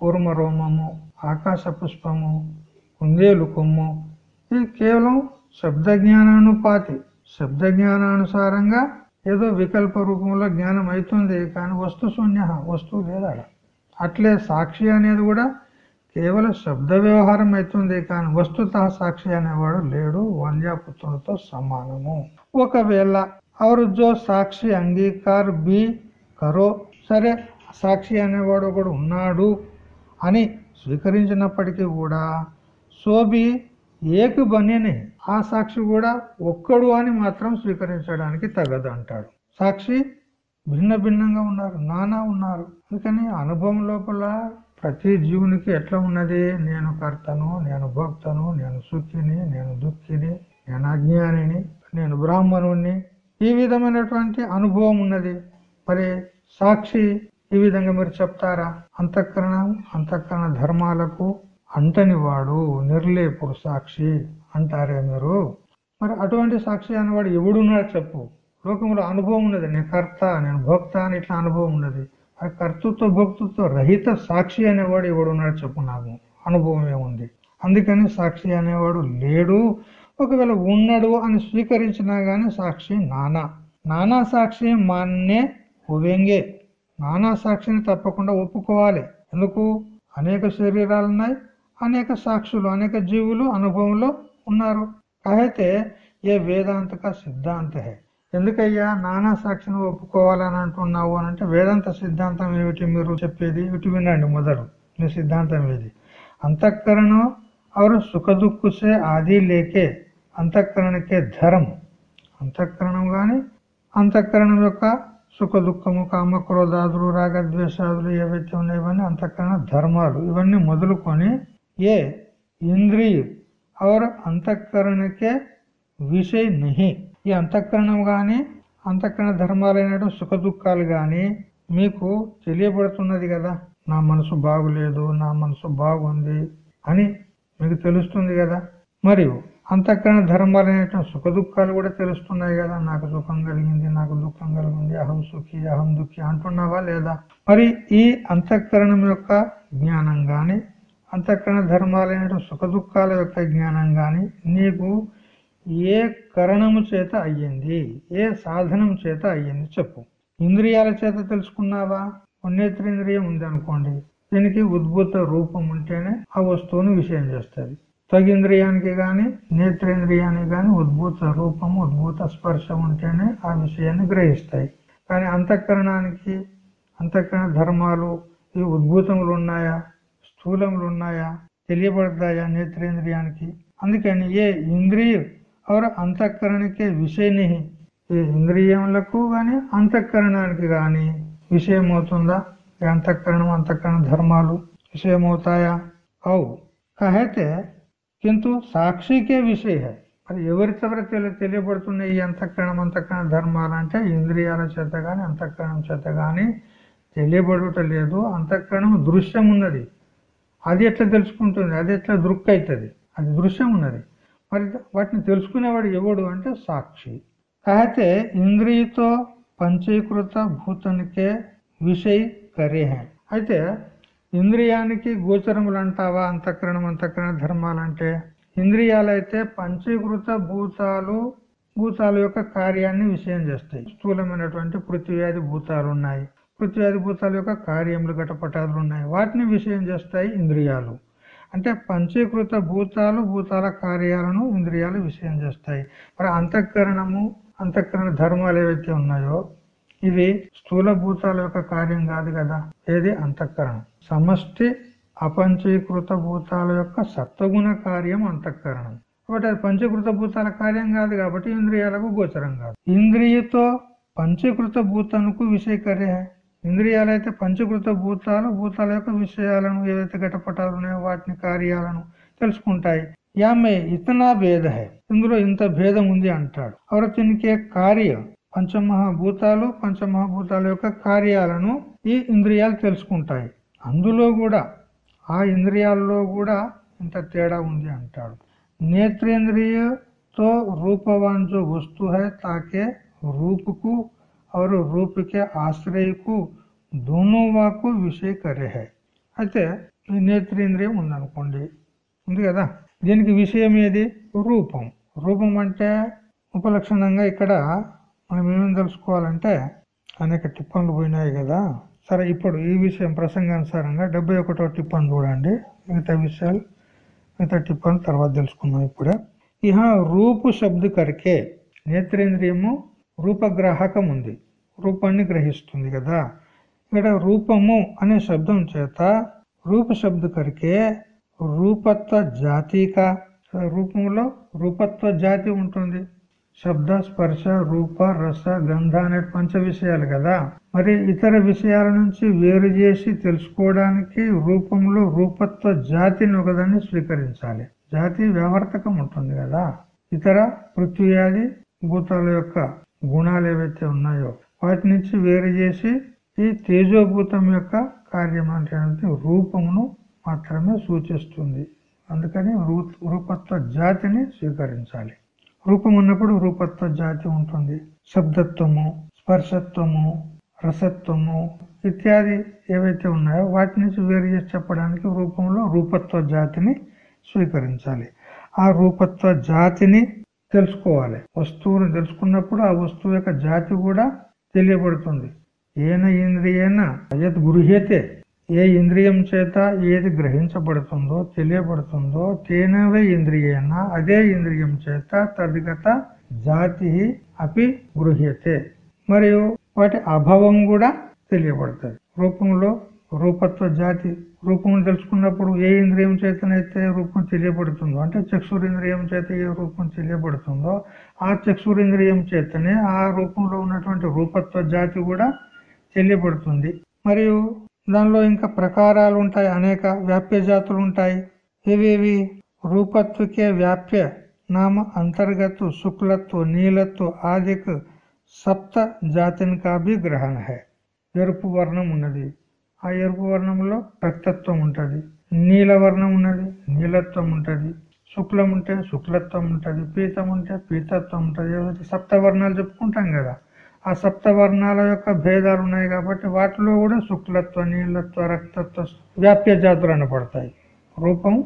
కూర్మ రోమము ఆకాశ పుష్పము కుందేలు కొమ్ము ఇది కేవలం శబ్ద జ్ఞానానుపాతి శబ్ద జ్ఞానానుసారంగా ఏదో వికల్ప రూపంలో జ్ఞానం అవుతుంది కానీ వస్తు శూన్య వస్తువు లేదా అట్లే సాక్షి అనేది కూడా కేవలం శబ్ద వ్యవహారం అవుతుంది కానీ వస్తుత సాక్షి అనేవాడు లేడు వంద్యాపుత్రులతో సమానము. ఒకవేళ అవరు జో సాక్షి అంగీకార్ బి కరో సరే సాక్షి అనేవాడు ఒకడు ఉన్నాడు అని స్వీకరించినప్పటికీ కూడా సోబి ఏకు బనిని ఆ సాక్షి కూడా ఒక్కడు అని మాత్రం స్వీకరించడానికి తగదు అంటాడు సాక్షి భిన్న భిన్నంగా ఉన్నారు నానా ఉన్నారు. అందుకని అనుభవం లోపల ప్రతి జీవునికి ఎట్లా ఉన్నది? నేను కర్తను నేను భోక్తను నేను సుఖిని నేను దుఃఖిని నేను అజ్ఞానిని నేను బ్రాహ్మణుణ్ణి. ఈ విధమైనటువంటి అనుభవం ఉన్నది. మరి సాక్షి ఈ విధంగా మీరు చెప్తారా? అంతఃకరణం అంతఃకరణ ధర్మాలకు అంటని వాడు నిర్లేపుడు సాక్షి అంటారే మీరు? మరి అటువంటి సాక్షి అనేవాడు ఎవడున్నాడు చెప్పు. లోకంలో అనుభవం ఉన్నది. నేను కర్త నేను భోక్త అని ఇట్లా అనుభవం ఉన్నది. ఆ కర్తృత్వ భక్తృత్వ రహిత సాక్షి అనేవాడు ఎవడున్నాడు చెప్పు నాకు. అనుభవం ఏముంది? అందుకని సాక్షి అనేవాడు లేడు. ఒకవేళ ఉన్నాడు అని స్వీకరించినా గాని సాక్షి నానా. నానా సాక్షి మాన్నే ఉవెంగే నానా సాక్షిని తప్పకుండా ఒప్పుకోవాలి. ఎందుకు? అనేక శరీరాలు ఉన్నాయి అనేక సాక్షులు అనేక జీవులు అనుభవంలో ఉన్నారు. అయితే ఏ వేదాంతక సిద్ధాంత హే ఎందుకయ్యా? నానా సాక్షిని ఒప్పుకోవాలని అంటున్నావు అని అంటే వేదాంత సిద్ధాంతం ఏమిటి మీరు చెప్పేది? ఇటు వినండి మొదలు. మీ సిద్ధాంతం ఏది? అంతఃకరణం అవరు సుఖ దుఃఖుసే ఆది లేకే. అంతఃకరణకే ధరం. అంతఃకరణం కానీ అంతఃకరణం యొక్క సుఖ దుఃఖము కామ క్రోధాదులు రాగద్వేషాదులు ఏవైతే ఉన్నాయో అంతఃకరణ ధర్మాలు. ఇవన్నీ మొదలుకొని ఏ ఇంద్రియ అవరు అంతఃకరణకే విషయ నహి ఈ అంతఃకరణం కానీ అంతఃకరణ ధర్మాలైన సుఖ దుఃఖాలు కానీ మీకు తెలియబడుతున్నది కదా. నా మనసు బాగులేదు నా మనసు బాగుంది అని మీకు తెలుస్తుంది కదా. మరియు అంతఃకరణ ధర్మాలైన సుఖ దుఃఖాలు కూడా తెలుస్తున్నాయి కదా. నాకు సుఖం కలిగింది నాకు దుఃఖం కలిగింది అహం సుఖి అహం దుఃఖి అంటున్నావా లేదా? మరి ఈ అంతఃకరణం యొక్క జ్ఞానం కానీ అంతఃకరణ ధర్మాలైన సుఖ దుఃఖాల యొక్క జ్ఞానం కానీ నీకు ఏ కరణము చేత అయ్యింది ఏ సాధనం చేత అయ్యింది చెప్పు. ఇంద్రియాల చేత తెలుసుకున్నావా? పుణ్యేత్రేంద్రియం ఉంది అనుకోండి దీనికి ఉద్భూత రూపం ఉంటేనే ఆ వస్తువును విషయం చేస్తుంది. త్వగింద్రియానికి గాని నేత్రేంద్రియానికి గాని ఉద్భూత రూపం ఉద్భూత స్పర్శ ఉంటేనే ఆ విషయాన్ని గ్రహిస్తాయి. కానీ అంతఃకరణానికి అంతఃకరణ ధర్మాలు ఈ ఉద్భూతములు ఉన్నాయా? స్థూలములు ఉన్నాయా? తెలియబడతాయా నేత్రేంద్రియానికి? అందుకని ఏ ఇంద్రియ और అంతఃకరణకే విషయని ఈ ఇంద్రియములకు గాని అంతఃకరణానికి గాని విషయం అవుతుందా అంతఃకరణం అంతఃకరణ ధర్మాలు విషయమవుతాయా అవు కహైతే కింటు సాక్షికే విషయ మరి ఎవరి తవర తెలి తెలియబడుతున్నాయి ఈ అంతఃకరణం అంతఃకరణ ధర్మాలు అంటే ఇంద్రియాల చేత గాని అంతఃకరణం చేత గాని తెలియబడుట లేదు అంతఃకరణం దృశ్యం ఉన్నది అది ఎట్లా తెలుసుకుంటుంది అది ఎట్లా దృక్ అవుతుంది అది దృశ్యం ఉన్నది మరి వాటిని తెలుసుకునేవాడు ఎవడు అంటే సాక్షి. అయితే ఇంద్రియతో పంచీకృత భూతనికే విషయ కరేహే. అయితే ఇంద్రియానికి గోచరములు అంటావా? అంతఃకరణం అంతఃకరణ ధర్మాలు అంటే ఇంద్రియాలైతే పంచీకృత భూతాలు భూతాల యొక్క కార్యాన్ని విషయం చేస్తాయి. స్థూలమైనటువంటి పృథ్వీయాది భూతాలు ఉన్నాయి పృథ్వీయాది భూతాల యొక్క కార్యములు ఘటపటాలు ఉన్నాయి వాటిని విషయం చేస్తాయి ఇంద్రియాలు. అంటే పంచీకృత భూతాలు భూతాల కార్యాలను ఇంద్రియాలు విషయం చేస్తాయి. మరి అంతఃకరణము అంతఃకరణ ధర్మాలు ఏవైతే ఉన్నాయో ఇవి స్థూల భూతాల యొక్క కార్యం కాదు కదా? ఏది? అంతఃకరణం. సమష్టి అపంచీకృత భూతాల యొక్క సత్వగుణ కార్యం అంతఃకరణం. కాబట్టి అది పంచీకృత భూతాల కార్యం కాదు కాబట్టి ఇంద్రియాలకు గోచరం కాదు. ఇంద్రియతో పంచీకృత భూతానికి విషయకరే ఇంద్రియాలైతే పంచకృత భూతాలు భూతాల యొక్క విషయాలను ఏవైతే ఘటపటాలు ఉన్నాయో వాటిని కార్యాలను తెలుసుకుంటాయి. యామే ఇతనా భేదహై ఇందులో ఇంత భేదం ఉంది అంటాడు. ఎవరు తినికే కార్య పంచమహాభూతాలు పంచమహాభూతాల యొక్క కార్యాలను ఈ ఇంద్రియాలు తెలుసుకుంటాయి. అందులో కూడా ఆ ఇంద్రియాల్లో కూడా ఇంత తేడా ఉంది అంటాడు. నేత్రేంద్రియతో రూపవాంచో వస్తు తాకే రూపుకు అవరు రూపికే ఆశ్రయకు ధూనువాకు విషయ కరే అయితే ఈ నేత్రేంద్రియం ఉందనుకోండి ఉంది కదా దీనికి విషయం ఏది రూపం రూపం అంటే ఉపలక్షణంగా ఇక్కడ మనం ఏమేమి తెలుసుకోవాలంటే అనేక టిప్పన్లు పోయినాయి కదా సరే ఇప్పుడు ఈ విషయం ప్రసంగానుసారంగా డెబ్బై ఒకటో టిప్పన్ చూడండి మిగతా విషయాలు మిగతా టిప్పన్ తర్వాత తెలుసుకుందాం ఇప్పుడే ఇహ రూపు శబ్ద కరికే నేత్రేంద్రియము రూపగ్రాహకం ఉంది రూపాన్ని గ్రహిస్తుంది కదా. ఇక్కడ రూపము అనే శబ్దం చేత రూప శబ్ద కరికే రూపత్వ జాతిక. రూపంలో రూపత్వ జాతి ఉంటుంది. శబ్ద స్పర్శ రూప రస గంధ అనే పంచ విషయాలు కదా. మరి ఇతర విషయాల నుంచి వేరు చేసి తెలుసుకోవడానికి రూపంలో రూపత్వ జాతిని ఒకదాన్ని స్వీకరించాలి. జాతి వ్యావర్తకం ఉంటుంది కదా. ఇతర పృథ్వీయాది భూతాల యొక్క గుణాలు ఏవైతే ఉన్నాయో వాటి నుంచి వేరు చేసి ఈ తేజోభూతం యొక్క కార్యం అంటే రూపమును మాత్రమే సూచిస్తుంది. అందుకని రూపత్వ జాతిని స్వీకరించాలి. రూపం ఉన్నప్పుడు రూపత్వ జాతి ఉంటుంది. శబ్దత్వము స్పర్శత్వము రసత్వము ఇత్యాది ఏవైతే ఉన్నాయో వాటి నుంచి వేరు చేసి చెప్పడానికి రూపంలో రూపత్వ జాతిని స్వీకరించాలి. ఆ రూపత్వ జాతిని తెలుసుకోవాలి. వస్తువును తెలుసుకున్నప్పుడు ఆ వస్తువు యొక్క జాతి కూడా తెలియబడుతుంది. ఏన ఇంద్రియేన యత్ గృహ్యతే ఏ ఇంద్రియం చేత ఏది గ్రహించబడుతుందో తెలియబడుతుందో తేనవే ఇంద్రియేన అదే ఇంద్రియం చేత తద్గత జాతి అపి గృహ్యతే. మరియు వాటి అభావం కూడా తెలియబడుతుంది. రూపంలో రూపత్వ జాతి రూపం తెలుసుకున్నప్పుడు ఏ ఇంద్రియం చేతనైతే రూపం తెలియబడుతుందో అంటే చక్షురింద్రియం చేత ఏ రూపం తెలియబడుతుందో ఆ చక్షురింద్రియం చేతనే ఆ రూపంలో ఉన్నటువంటి రూపత్వ జాతి కూడా తెలియబడుతుంది. మరియు దానిలో ఇంకా ప్రకారాలు ఉంటాయి అనేక వ్యాప్య జాతులు ఉంటాయి. ఇవేవి రూపత్వకే వ్యాప్య నామ అంతర్గత శుక్లత్వ నీలత్వ ఆదికు సప్త జాతిని కాభి గ్రహణ హై ఎరుపు వర్ణం ఉన్నది. ఆ ఎరుపు వర్ణంలో రక్తత్వం ఉంటుంది. నీల వర్ణం ఉన్నది నీలత్వం ఉంటుంది. శుక్లం ఉంటే శుక్లత్వం ఉంటుంది పీతం ఉంటే పీతత్వం ఉంటుంది. ఏదైతే సప్త వర్ణాలు చెప్పుకుంటాం కదా ఆ సప్త వర్ణాల యొక్క భేదాలు ఉన్నాయి కాబట్టి వాటిలో కూడా శుక్లత్వ నీలత్వ రక్తత్వ వ్యాప్య జాతులు అనపడతాయి రూపం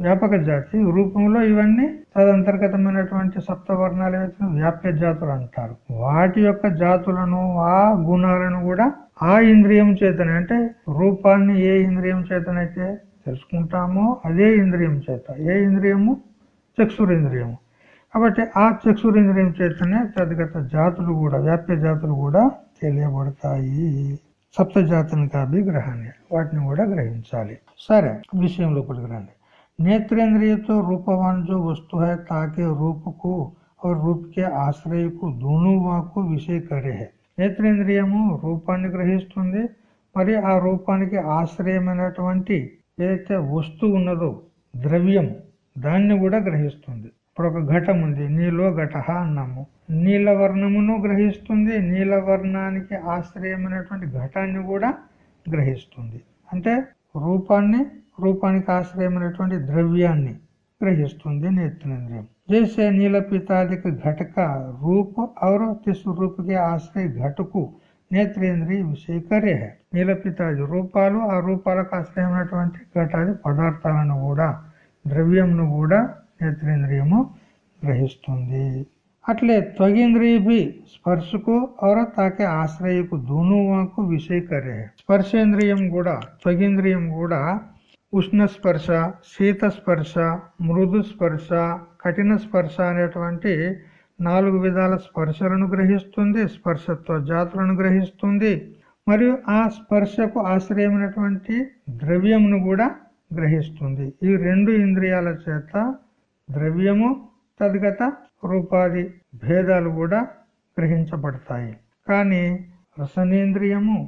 వ్యాపక జాతి రూపంలో ఇవన్నీ తదంతర్గతమైనటువంటి సప్తవర్ణాలు ఏవైతే వ్యాప్య జాతులు అంటారు. వాటి యొక్క జాతులను ఆ గుణాలను కూడా ఆ ఇంద్రియం చేతనే అంటే రూపాన్ని ఏ ఇంద్రియం చేతనైతే తెలుసుకుంటామో అదే ఇంద్రియం చేత ఏ ఇంద్రియము చక్షురింద్రియము కాబట్టి ఆ చక్షురింద్రియం చేతనే తద్గత జాతులు కూడా వ్యాప్య జాతులు కూడా తెలియబడతాయి సప్త జాతుని కాబి గ్రహాన్ని వాటిని కూడా గ్రహించాలి సరే విషయం లోపలికి రండి नेत्रेंद्रिय तो रूपवान जो वस्तु है ताकि रूप को और रूप के ఆశ్రయ को दोनों వాకు విషయ करे है నేత్రేంద్రియము రూపాన్ని గ్రహిస్తుంది మరి ఆ రూపానికి ఆశ్రయమైనటువంటి ఏదైతే వస్తువు ఉన్నదో ద్రవ్యం దాన్ని కూడా గ్రహిస్తుంది. ఇప్పుడు ఒక ఘటం ఉంది నీలో ఘట అన్నాము. నీల వర్ణమును గ్రహిస్తుంది నీల వర్ణానికి ఆశ్రయమైనటువంటి ఘటాన్ని కూడా గ్రహిస్తుంది. అంటే రూపాన్ని రూపానికి ఆశ్రయమైనటువంటి ద్రవ్యాన్ని గ్రహిస్తుంది నేత్రేంద్రియం जैसे नील पितादिक घट का रूप और तिस रूप के आश्रय घट को నేత్రేంద్రియ విషయ కరే హే నీలపితాది రూపాలు ఆ రూపాలకు ఆశ్రయమైనటువంటి ఘటాది పదార్థాలను కూడా ద్రవ్యంను కూడా నేత్రేంద్రియము గ్రహిస్తుంది అట్లే త్వగింద్రియ भी స్పర్శ को और ताके ఆశ్రయ को दोनों को విషయ करे है స్పర్శేంద్రియం కూడా త్వగింద్రియం కూడా ఉష్ణ స్పర్శ శీత స్పర్శ మృదు స్పర్శ కఠిన స్పర్శ అనేటువంటి నాలుగు విధాల స్పర్శలను గ్రహిస్తుంది స్పర్శత్వ జాతులను గ్రహిస్తుంది. మరియు ఆ స్పర్శకు ఆశ్రయమైనటువంటి ద్రవ్యమును కూడా గ్రహిస్తుంది. ఈ రెండు ఇంద్రియాల చేత ద్రవ్యము తద్గత రూపాది భేదాలు కూడా గ్రహించబడతాయి. కానీ రసనేంద్రియము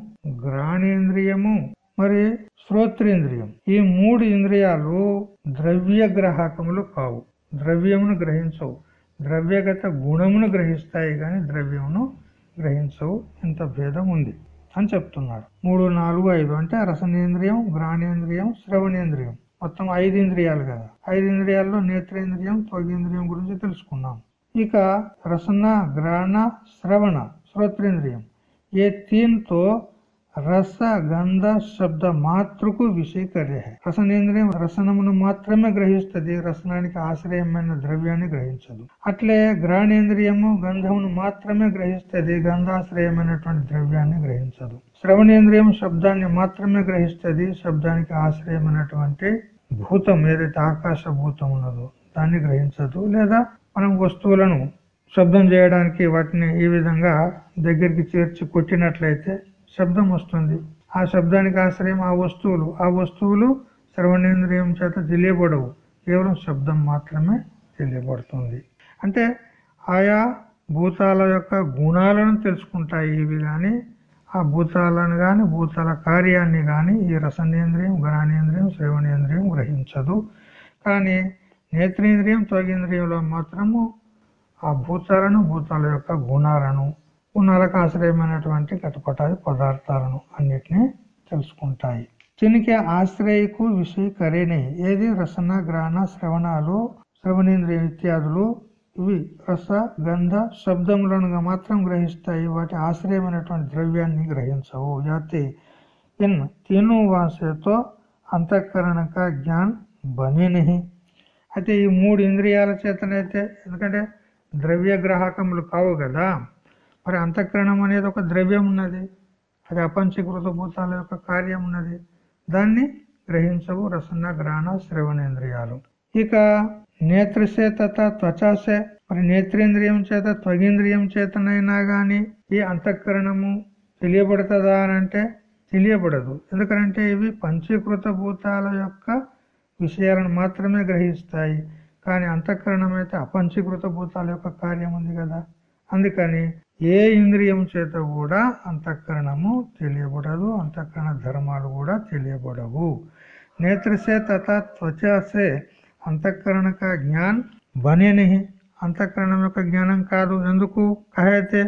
గ్రాణేంద్రియము మరి శ్రోత్రేంద్రియం. ఈ మూడు ఇంద్రియాలు ద్రవ్య గ్రాహకములు కావు. ద్రవ్యమును గ్రహించవు. ద్రవ్యగత గుణమును గ్రహిస్తాయి కానీ ద్రవ్యమును గ్రహించవు. ఇంత భేదం ఉంది అని చెప్తున్నాడు మూడు నాలుగు ఐదు అంటే రసనేంద్రియం గ్రాణేంద్రియం శ్రవణేంద్రియం. మొత్తం ఐదు ఇంద్రియాలు కదా. ఐదు ఇంద్రియాల్లో నేత్రేంద్రియం త్వగేంద్రియం గురించి తెలుసుకున్నాం. ఇక రసన గ్రాణ శ్రవణ శ్రోత్రేంద్రియం. ఏ తీన్తో రస గంధ శబ్ద మాతృకు విషయకర్య రసనేంద్రియం రసనమును మాత్రమే గ్రహిస్తుంది రసనానికి ఆశ్రయమైన ద్రవ్యాన్ని గ్రహించదు అట్లే గ్రాణేంద్రియము గంధమును మాత్రమే గ్రహిస్తుంది గంధాశ్రయమైనటువంటి ద్రవ్యాన్ని గ్రహించదు శ్రవణేంద్రియం శబ్దాన్ని మాత్రమే గ్రహిస్తుంది శబ్దానికి ఆశ్రయమైనటువంటి భూతం ఏదైతే ఆకాశ భూతం ఉన్నదో దాన్ని గ్రహించదు లేదా మనం వస్తువులను శబ్దం చేయడానికి వాటిని ఈ విధంగా దగ్గరికి చేర్చి కొట్టినట్లయితే శబ్దం వస్తుంది. ఆ శబ్దానికి ఆశ్రయం ఆ వస్తువులు. ఆ వస్తువులు శ్రవణేంద్రియం చేత తెలియబడవు. కేవలం శబ్దం మాత్రమే తెలియబడుతుంది. అంటే ఆయా భూతాల యొక్క గుణాలను తెలుసుకుంటాయి ఇవి కానీ ఆ భూతాలను కానీ భూతాల కార్యాన్ని కానీ ఈ రసనేంద్రియం గణానేంద్రియం శ్రవణేంద్రియం గ్రహించదు. కానీ నేత్రేంద్రియం త్వగేంద్రియంలో మాత్రము ఆ భూతాలను భూతాల యొక్క గుణాలను గుణాలకు ఆశ్రయమైనటువంటి కటపటాది పదార్థాలను అన్నిటినీ తెలుసుకుంటాయి. దీనికి ఆశ్రయకు విషయ ఏది? రసన గ్రహణ శ్రవణాలు శ్రవణేంద్రియ ఇత్యాదులు. ఇవి రస గంధ శబ్దములను మాత్రం గ్రహిస్తాయి. వాటి ఆశ్రయమైనటువంటి ద్రవ్యాన్ని గ్రహించవు. జాతి ఇన్ తిను వాసతో అంతఃకరణక జ్ఞాన్ బనినిహి. అయితే ఈ మూడు ఇంద్రియాల చేతనైతే ఎందుకంటే ద్రవ్య గ్రాహకములు కావు కదా. మరి అంతఃకరణం అనేది ఒక ద్రవ్యం ఉన్నది. అది అపంచీకృత భూతాల యొక్క కార్యం ఉన్నది. దాన్ని గ్రహించవు రసన గ్రహణ శ్రవణేంద్రియాలు. ఇక నేత్రసే తత త్వచాసే మరి నేత్రేంద్రియం చేత త్వగేంద్రియం చేతనైనా గాని ఈ అంతఃకరణము తెలియబడుతుందా అని అంటే తెలియబడదు. ఎందుకంటే ఇవి పంచీకృత భూతాల యొక్క విషయాలను మాత్రమే గ్రహిస్తాయి. కానీ అంతఃకరణం అయితే అపంచీకృత భూతాల యొక్క కార్యం ఉంది కదా. అందుకని ఏ ఇంద్రియం చేత కూడా అంతఃకరణము తెలియబడదు అంతఃకరణ ధర్మాలు కూడా తెలియబడవు నేత్రసే తథా త్వచసే అంతఃకరణ జ్ఞాన్ బనే నహి అంతఃకరణం యొక్క జ్ఞానం కాదు ఎందుకు కహైతే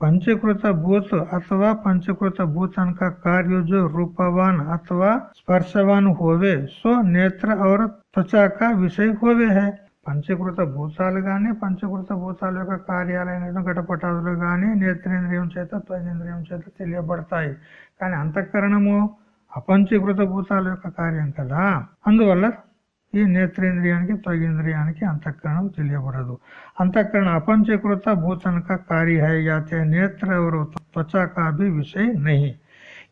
पंचीकृत भूत अथवा पंचीकृत भूतन का कार्य जो रूपवान अथवा स्पर्शवान होवे सो नेत्र और त्वचा का विषय होवे है పంచకృత భూతాలు గాని పంచకృత భూతాల యొక్క కార్యాలైన ఘటపటాదులు గాని నేత్రేంద్రియం చేత త్వజేంద్రియం చేత తెలియబడతాయి కానీ అంతఃకరణము అపంచీకృత భూతాల యొక్క కార్యం కదా అందువల్ల ఈ నేత్రేంద్రియానికి త్వగింద్రియానికి అంతఃకరణం తెలియబడదు अंतकरण अपंचीकृत भूतन का कार्य है या ते नेत्र और त्वचा का भी विषय नहीं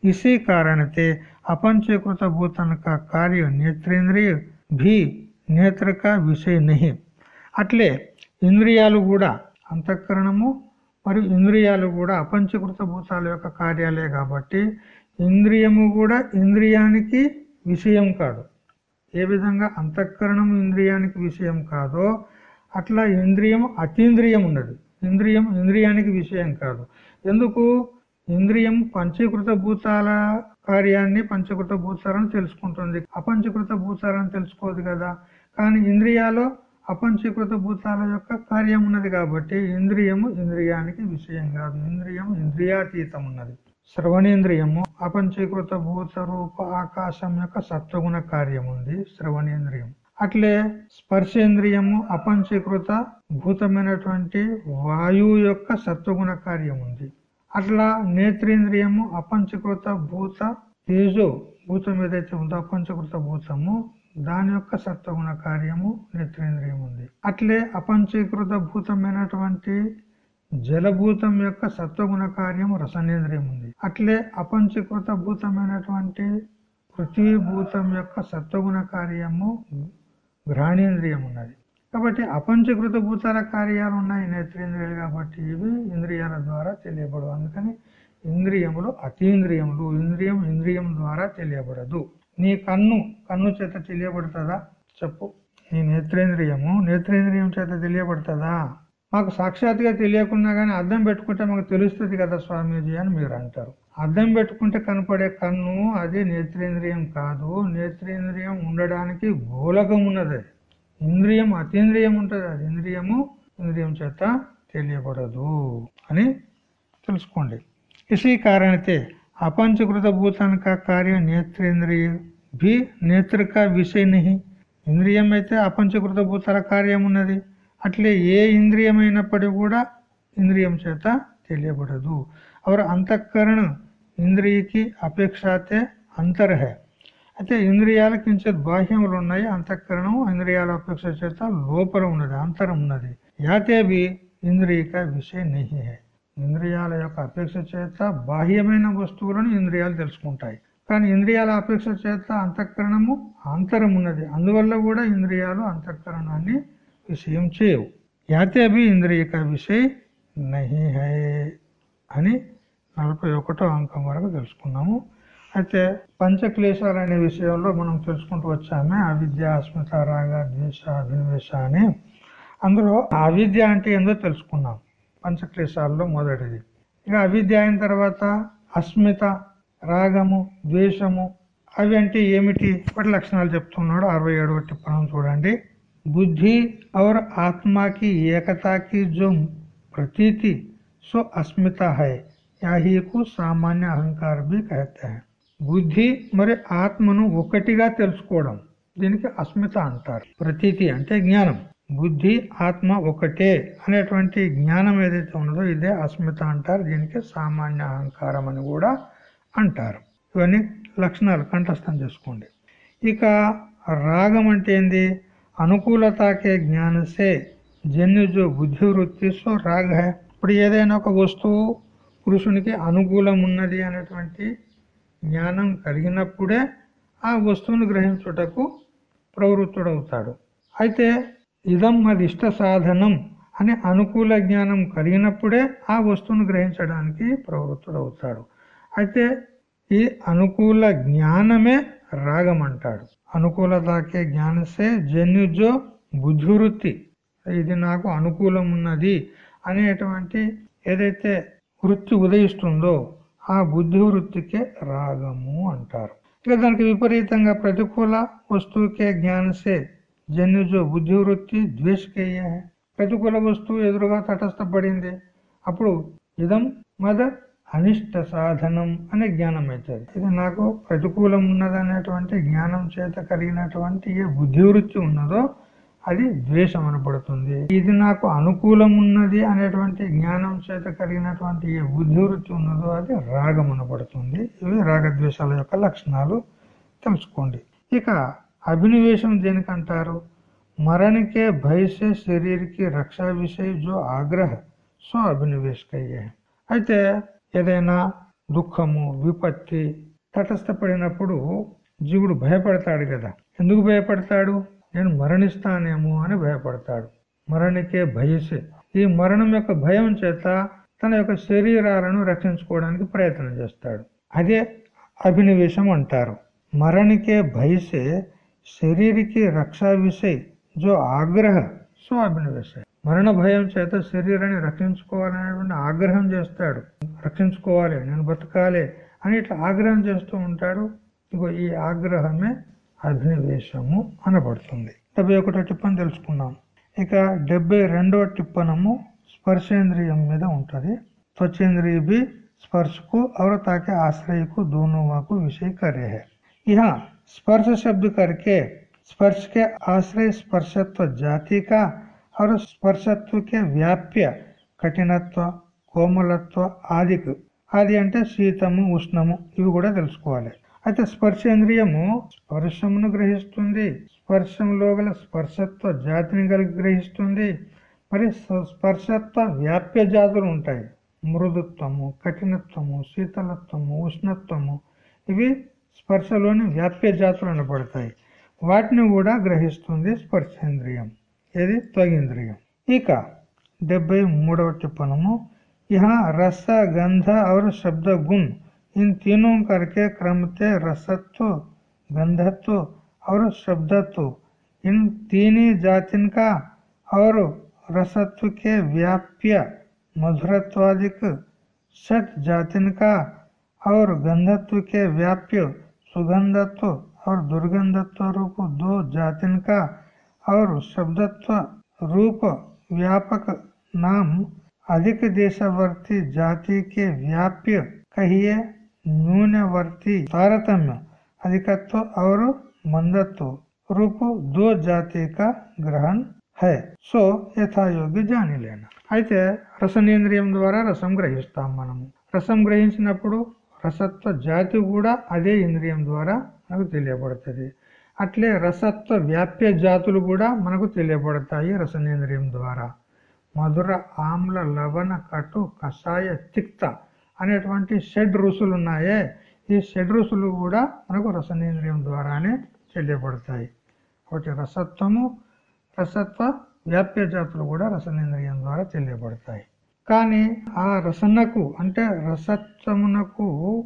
इसी कारण ते अपंचीकृत भूतन का कार्य నేత్రేంద్రియ भी నేత్రక విషయనహి అట్లే ఇంద్రియాలు కూడా అంతఃకరణము మరియు ఇంద్రియాలు కూడా అపంచకృత భూతాల యొక్క కార్యాలే కాబట్టి ఇంద్రియము కూడా ఇంద్రియానికి విషయం కాదు. ఏ విధంగా అంతఃకరణము ఇంద్రియానికి విషయం కాదో అట్లా ఇంద్రియం అతీంద్రియం ఉన్నది. ఇంద్రియం ఇంద్రియానికి విషయం కాదు. ఎందుకు? ఇంద్రియం పంచీకృత భూతాల కార్యాన్ని పంచకృత భూతాలను తెలుసుకుంటుంది. అపంచకృత భూతాలను తెలుసుకోదు కదా. కానీ ఇంద్రియాలో అపంచీకృత భూతాల యొక్క కార్యం ఉన్నది కాబట్టి ఇంద్రియము ఇంద్రియానికి విషయం కాదు. ఇంద్రియము ఇంద్రియాతీతం ఉన్నది శ్రవణేంద్రియము అపంచీకృత భూత రూప ఆకాశం యొక్క సత్వగుణ కార్యం ఉంది శ్రవణేంద్రియం అట్లే స్పర్శేంద్రియము అపంచీకృత భూతమైనటువంటి వాయువు యొక్క సత్వగుణ కార్యం ఉంది అట్లా నేత్రేంద్రియము అపంచీకృత భూత తేజో భూతం ఏదైతే ఉందో అపంచకృత భూతము దాని యొక్క సత్వగుణ కార్యము నేత్రేంద్రియం ఉంది అట్లే అపంచీకృత భూతమైనటువంటి జలభూతం యొక్క సత్వగుణ కార్యము రసనేంద్రియం ఉంది అట్లే అపంచీకృత భూతమైనటువంటి పృథ్వీభూతం యొక్క సత్వగుణ కార్యము ఘ్రాణేంద్రియం ఉన్నది కాబట్టి అపంచీకృత భూతాల కార్యాలు ఉన్నాయి నేత్రేంద్రియాలు కాబట్టి ఇవి ఇంద్రియాల ద్వారా తెలియబడవు. అందుకని ఇంద్రియములు అతీంద్రియములు. ఇంద్రియం ఇంద్రియం ద్వారా తెలియబడదు. నీ కన్ను కన్ను చేత తెలియబడుతుందా? చెప్పు. నీ నేత్రేంద్రియము నేత్రేంద్రియం చేత తెలియబడుతుందా? మాకు సాక్షాత్గా తెలియకున్నా కానీ అర్థం పెట్టుకుంటే మాకు తెలుస్తుంది కదా స్వామీజీ అని మీరు అంటారు. అర్థం పెట్టుకుంటే కనపడే కన్ను అది నేత్రేంద్రియం కాదు. నేత్రేంద్రియం ఉండడానికి గోలకం ఉన్నది. ఇంద్రియం అతీంద్రియం ఉంటుంది. అది ఇంద్రియము ఇంద్రియం చేత తెలియబడదు అని తెలుసుకోండి. ఇసీ కారణతే अपंचकृत भूतन का कार्य नेत्रेंद्रिय भी నేత్ర का విషయ नहीं ఇంద్రియం అయితే అపంచకృత భూతాల కార్యం ఉన్నది అట్లే ఏ ఇంద్రియమైనప్పటికీ కూడా ఇంద్రియం చేత తెలియబడదు और अंतकरण ఇంద్రియ కి అపేక్షాతే అంతర్ హై అయితే ఇంద్రియాల కించిత్ బాహ్యములు ఉన్నాయి అంతఃకరణం ఇంద్రియాల అపేక్ష చేత లోపల ఉన్నది అంతరం ఉన్నది యాతే బి ఇంద్రియక విషయ నహి హై ఇంద్రియాల యొక్క అపేక్ష చేత బాహ్యమైన వస్తువులను ఇంద్రియాలు తెలుసుకుంటాయి. కానీ ఇంద్రియాల అపేక్ష చేత అంతఃకరణము అంతరం ఉన్నది. అందువల్ల కూడా ఇంద్రియాలు అంతఃకరణాన్ని విషయం చేయవు. యాతేభి ఇంద్రియక విషయ నహి హై అని నలభై ఒకటో అంకం వరకు తెలుసుకున్నాము. అయితే పంచక్లేశాలు అనే విషయంలో మనం తెలుసుకుంటూ వచ్చామే. అవిద్య అస్మిత రాగ ద్వేష అభినివేశ అని. అందులో అవిద్య అంటే ఏందో తెలుసుకున్నాం. పంచక్లేశాల్లో మొదటిది ఇక అవిద్య అయిన తర్వాత అస్మిత రాగము ద్వేషము అవి అంటే ఏమిటి వాటి లక్షణాలు చెప్తున్నాడు అరవై ఏడవ టిప్పణం చూడండి బుద్ధి और आत्मा की एकता की जो प्रतीति सो अस्मिता है यही को सामान्य अहंकार भी कहते हैं బుద్ధి మరి ఆత్మను ఒకటిగా తెలుసుకోవడం దీనికి అస్మిత అంటారు ప్రతీతి అంటే జ్ఞానం బుద్ధి ఆత్మ ఒకటే అనేటువంటి జ్ఞానం ఏదైతే ఉన్నదో ఇదే అస్మిత అంటారు. దీనికి సామాన్య అహంకారం అని కూడా అంటారు. ఇవన్నీ లక్షణాలు కంఠస్థం చేసుకోండి. ఇక రాగం అంటే ఏంది? అనుకూలతాకే జ్ఞానసే జన్యుజో బుద్ధి వృత్తి సో రాగ. ఇప్పుడు ఏదైనా ఒక వస్తువు పురుషునికి అనుకూలం ఉన్నది అనేటువంటి జ్ఞానం కలిగినప్పుడే ఆ వస్తువును గ్రహించుటకు ప్రవృత్తుడవుతాడు. అయితే ఇదం అది సాధనం అనే అనుకూల జ్ఞానం కలిగినప్పుడే ఆ వస్తువును గ్రహించడానికి ప్రవృత్తుడవుతాడు అయితే ఈ అనుకూల జ్ఞానమే రాగం అంటాడు. అనుకూలతాకే జ్ఞానసే జన్యుజో బుద్ధివృత్తి ఇది నాకు అనుకూలం ఉన్నది అనేటువంటి ఏదైతే వృత్తి ఉదయిస్తుందో ఆ బుద్ధి వృత్తికే రాగము అంటారు. ఇక దానికి విపరీతంగా ప్రతికూల వస్తువుకే జ్ఞానసే జన్యుజో బుద్ధి వృత్తి ద్వేషకేయ ప్రతికూల వస్తువు ఎదురుగా తటస్థపడింది. అప్పుడు ఇదం మద అనిష్ట సాధనం అనే జ్ఞానం అవుతుంది ఇది నాకు ప్రతికూలం ఉన్నదనేటువంటి జ్ఞానం చేత కలిగినటువంటి ఏ బుద్ధి వృత్తి ఉన్నదో అది ద్వేషం అనబడుతుంది. ఇది నాకు అనుకూలం ఉన్నది అనేటువంటి జ్ఞానం చేత కలిగినటువంటి ఏ బుద్ధి వృత్తి ఉన్నదో అది రాగం అనబడుతుంది. ఇవి రాగద్వేషాల యొక్క లక్షణాలు. తెలుసుకోండి. ఇక అభినివేశం దేనికంటారు? మరణికే భయసే శరీరకి రక్షా విషయ జో ఆగ్రహ సో అభినివేశ కయ్యే అయితే ఏదైనా దుఃఖము విపత్తి తటస్థపడినప్పుడు జీవుడు భయపడతాడు కదా. ఎందుకు భయపడతాడు? నేను మరణిస్తానేమో అని భయపడతాడు. మరణికే భయసే. ఈ మరణం యొక్క భయం చేత తన యొక్క శరీరాలను రక్షించుకోవడానికి ప్రయత్నం చేస్తాడు. అదే అభినివేశం అంటారు. మరణికే భయసే શરીર రక్షా విషయ జో જો ఆగ్రహ స్వామిని వేశాడు మరణ భయం చేత శరీరాన్ని రక్షించుకోవాలనేటువంటి ఆగ్రహం చేస్తాడు. రక్షించుకోవాలి నేను బతకాలి అని ఇట్లా ఆగ్రహం చేస్తూ ఉంటాడు. ఇగో ఈ ఆగ్రహమే అభినవేశము అనబడుతుంది. డెబ్బై ఒకటో టిప్పన్ తెలుసుకున్నాం ఇక డెబ్బై రెండో టిప్పనము స్పర్శేంద్రియం మీద ఉంటుంది. త్వచేంద్రియ బి స్పర్శకు అవరతాకే ఆశ్రయకు దూనువాకు విషయ కార్య ఇహ विषय कार्य है यहाँ स्पर्श शब्द करके स्पर्श के आश्रय स्पर्शत्व जाति का और स्पर्शत्व के व्याप्य కఠినత్వ కోమలత్వ ఆది ఆది అంటే శీతము ఉష్ణము ఇవి కూడా తెలుసుకోవాలి అయితే స్పర్శేంద్రియము స్పర్శమును గ్రహిస్తుంది స్పర్శంలో గల స్పర్శత్వ జాతిని కలిగి గ్రహిస్తుంది మరి స్పర్శత్వ వ్యాప్య జాతులు ఉంటాయి మృదుత్వము కఠినత్వము శీతలత్వము ఉష్ణత్వము ఇవి స్పర్శలోని వ్యాప్య జాతులు అనబడతాయి వాటిని కూడా గ్రహిస్తుంది స్పర్శేంద్రియం ఇది త్వగింద్రియం ఇక డెబ్బై మూడవ టిప్పణము यहाँ रस गंध और शब्द गुण इन तीनों करके क्रमते रसत्व गंधत्व और शब्दत्व इन तीन जातिन का और रसत्व के व्याप्य मधुरत्वादिक षट जातिन का और गंधत्व के व्याप्य सुगंधत्व और दुर्गंधत्व रूप दो जातिन का और शब्दत्व रूप व्यापक नाम अधिक देशवर्ती जाति के व्याप्य कहिए न्यूनवर्ती तारतम्य अधिकत्व और मंदत्व रूप दो जाति का ग्रहण है సో యథాయోగి జాని లేనా అయితే రసనేంద్రియం ద్వారా రసం గ్రహిస్తాం మనము రసం గ్రహించినప్పుడు రసత్వ జాతి కూడా అదే ఇంద్రియం ద్వారా మనకు తెలియబడుతుంది. అట్లే రసత్వ వ్యాప్య జాతులు కూడా మనకు తెలియబడతాయి రసనేంద్రియం ద్వారా. మధుర ఆమ్ల లవణ కటు కషాయ తిక్త అనేటువంటి షడ్ రుసులు ఉన్నాయే. ఈ షడ్ రుసులు కూడా మనకు రసనేంద్రియం ద్వారానే తెలియబడతాయి. ఒకటి రసత్వము రసత్వ వ్యాప్య జాతులు కూడా రసనేంద్రియం ద్వారా తెలియబడతాయి. కానీ ఆ రసనకు అంటే రసత్వమునకు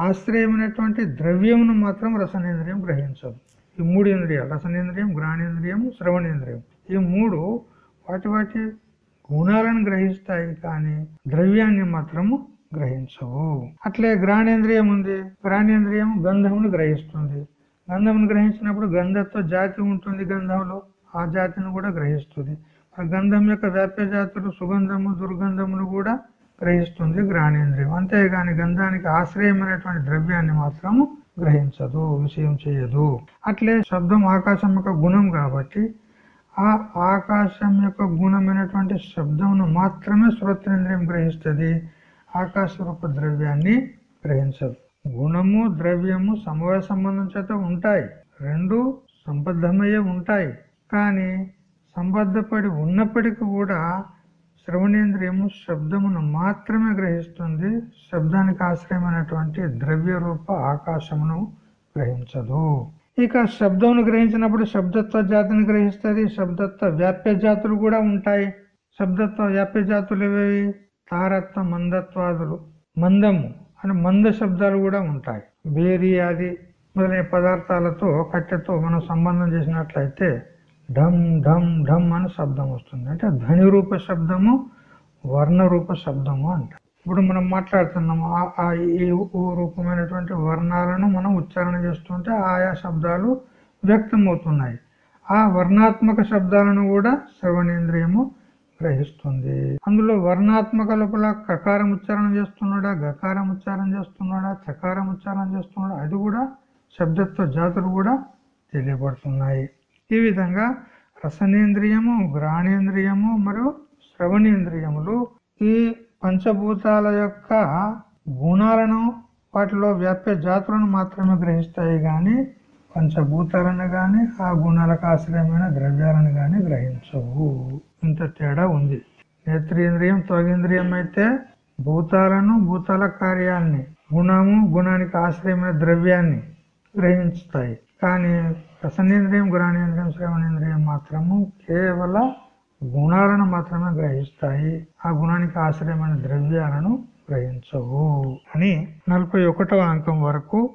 ఆశ్రయమైనటువంటి ద్రవ్యమును మాత్రం రసనేంద్రియం గ్రహించదు. ఈ మూడు ఇంద్రియాలు రసనేంద్రియం గ్రాణేంద్రియం శ్రవణేంద్రియం. ఈ మూడు వాటి వాటి గుణాలను గ్రహిస్తాయి కానీ ద్రవ్యాన్ని మాత్రము గ్రహించవు. అట్లే గ్రాణేంద్రియం ఉంది. గ్రాణేంద్రియం గంధమును గ్రహిస్తుంది. గంధమును గ్రహించినప్పుడు గంధత్వ జాతి ఉంటుంది గంధంలో. ఆ జాతిని కూడా గ్రహిస్తుంది. ఆ గంధం యొక్క వ్యాప్యజాతులు సుగంధము దుర్గంధమును కూడా గ్రహిస్తుంది గ్రాణేంద్రియం అంతేగాని గంధానికి ఆశ్రయమైనటువంటి ద్రవ్యాన్ని మాత్రము గ్రహించదు విషయం చేయదు. అట్లే శబ్దం ఆకాశం యొక్క గుణం కాబట్టి ఆ ఆకాశం యొక్క గుణమైనటువంటి శబ్దమును మాత్రమే శ్రోత్రేంద్రియం గ్రహిస్తుంది. ఆకాశ రూప ద్రవ్యాన్ని గ్రహించదు. గుణము ద్రవ్యము సమవయ సంబంధం చేత ఉంటాయి. రెండు సంబద్ధమయ్యే ఉంటాయి. కానీ సంబద్ధపడి ఉన్నప్పటికీ కూడా శ్రవణేంద్రియము శబ్దమును మాత్రమే గ్రహిస్తుంది. శబ్దానికి ఆశ్రయమైనటువంటి ద్రవ్య రూప ఆకాశమును గ్రహించదు. ఇక శబ్దమును గ్రహించినప్పుడు శబ్దత్వ జాతిని గ్రహిస్తుంది. శబ్దత్వ వ్యాప్య జాతులు కూడా ఉంటాయి. శబ్దత్వ వ్యాప్య జాతులు ఏవేవి తారత్వ మందత్వాదులు. మందము అని మంద శబ్దాలు కూడా ఉంటాయి. బేరి ఆది మొదలైన పదార్థాలతో కట్టెతో మనం సంబంధం చేసినట్లయితే ఢమ్ ఢమ్ ఢమ్ అని శబ్దం వస్తుంది. అంటే ధ్వని రూప శబ్దము వర్ణ రూప శబ్దము అంట. ఇప్పుడు మనం మాట్లాడుతున్నాము ఆ ఈ రూపమైనటువంటి వర్ణాలను మనం ఉచ్చారణ చేస్తుంటే ఆయా శబ్దాలు వ్యక్తమవుతున్నాయి. ఆ వర్ణాత్మక శబ్దాలను కూడా శ్రవణేంద్రియము గ్రహిస్తుంది. అందులో వర్ణాత్మక లోపల కకారం ఉచ్చారణ చేస్తున్నాడా గకారం ఉచ్చారణ చేస్తున్నాడా చకారం ఉచ్చారణ చేస్తున్నాడా అది కూడా శబ్దత్వ జాతులు కూడా తెలియబడుతున్నాయి ఈ విధంగా రసనేంద్రియము గ్రాణేంద్రియము మరియు శ్రవణేంద్రియములు ఈ పంచభూతాల యొక్క గుణాలను వాటిలో వ్యాప్య జాతులను మాత్రమే గ్రహిస్తాయి గాని పంచభూతాలను గాని ఆ గుణాలకు ఆశ్రయమైన ద్రవ్యాలను గాని గ్రహించవు. ఇంత తేడా ఉంది. నేత్రేంద్రియం త్వగేంద్రియం అయితే భూతాలను భూతాల కార్యాన్ని గుణము గుణానికి ఆశ్రయమైన ద్రవ్యాన్ని గ్రహించుతాయి. కానీ రసనేంద్రియం గుణానేంద్రియం శ్రవణేంద్రియం మాత్రము కేవల గుణాలను మాత్రమే గ్రహిస్తాయి. ఆ గుణానికి ఆశ్రయమైన ద్రవ్యాలను గ్రహించవు అని నలభై ఒకటవ అంకం వరకు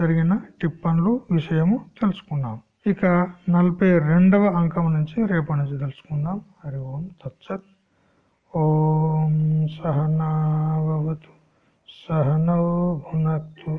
జరిగిన టిప్పన్లు విషయము తెలుసుకున్నాం. ఇక నలభై రెండవ అంకం నుంచి రేపటి నుంచి తెలుసుకుందాం. హరి ఓం తత్సత్. ఓం సహనావతు సహనౌ భునక్తు.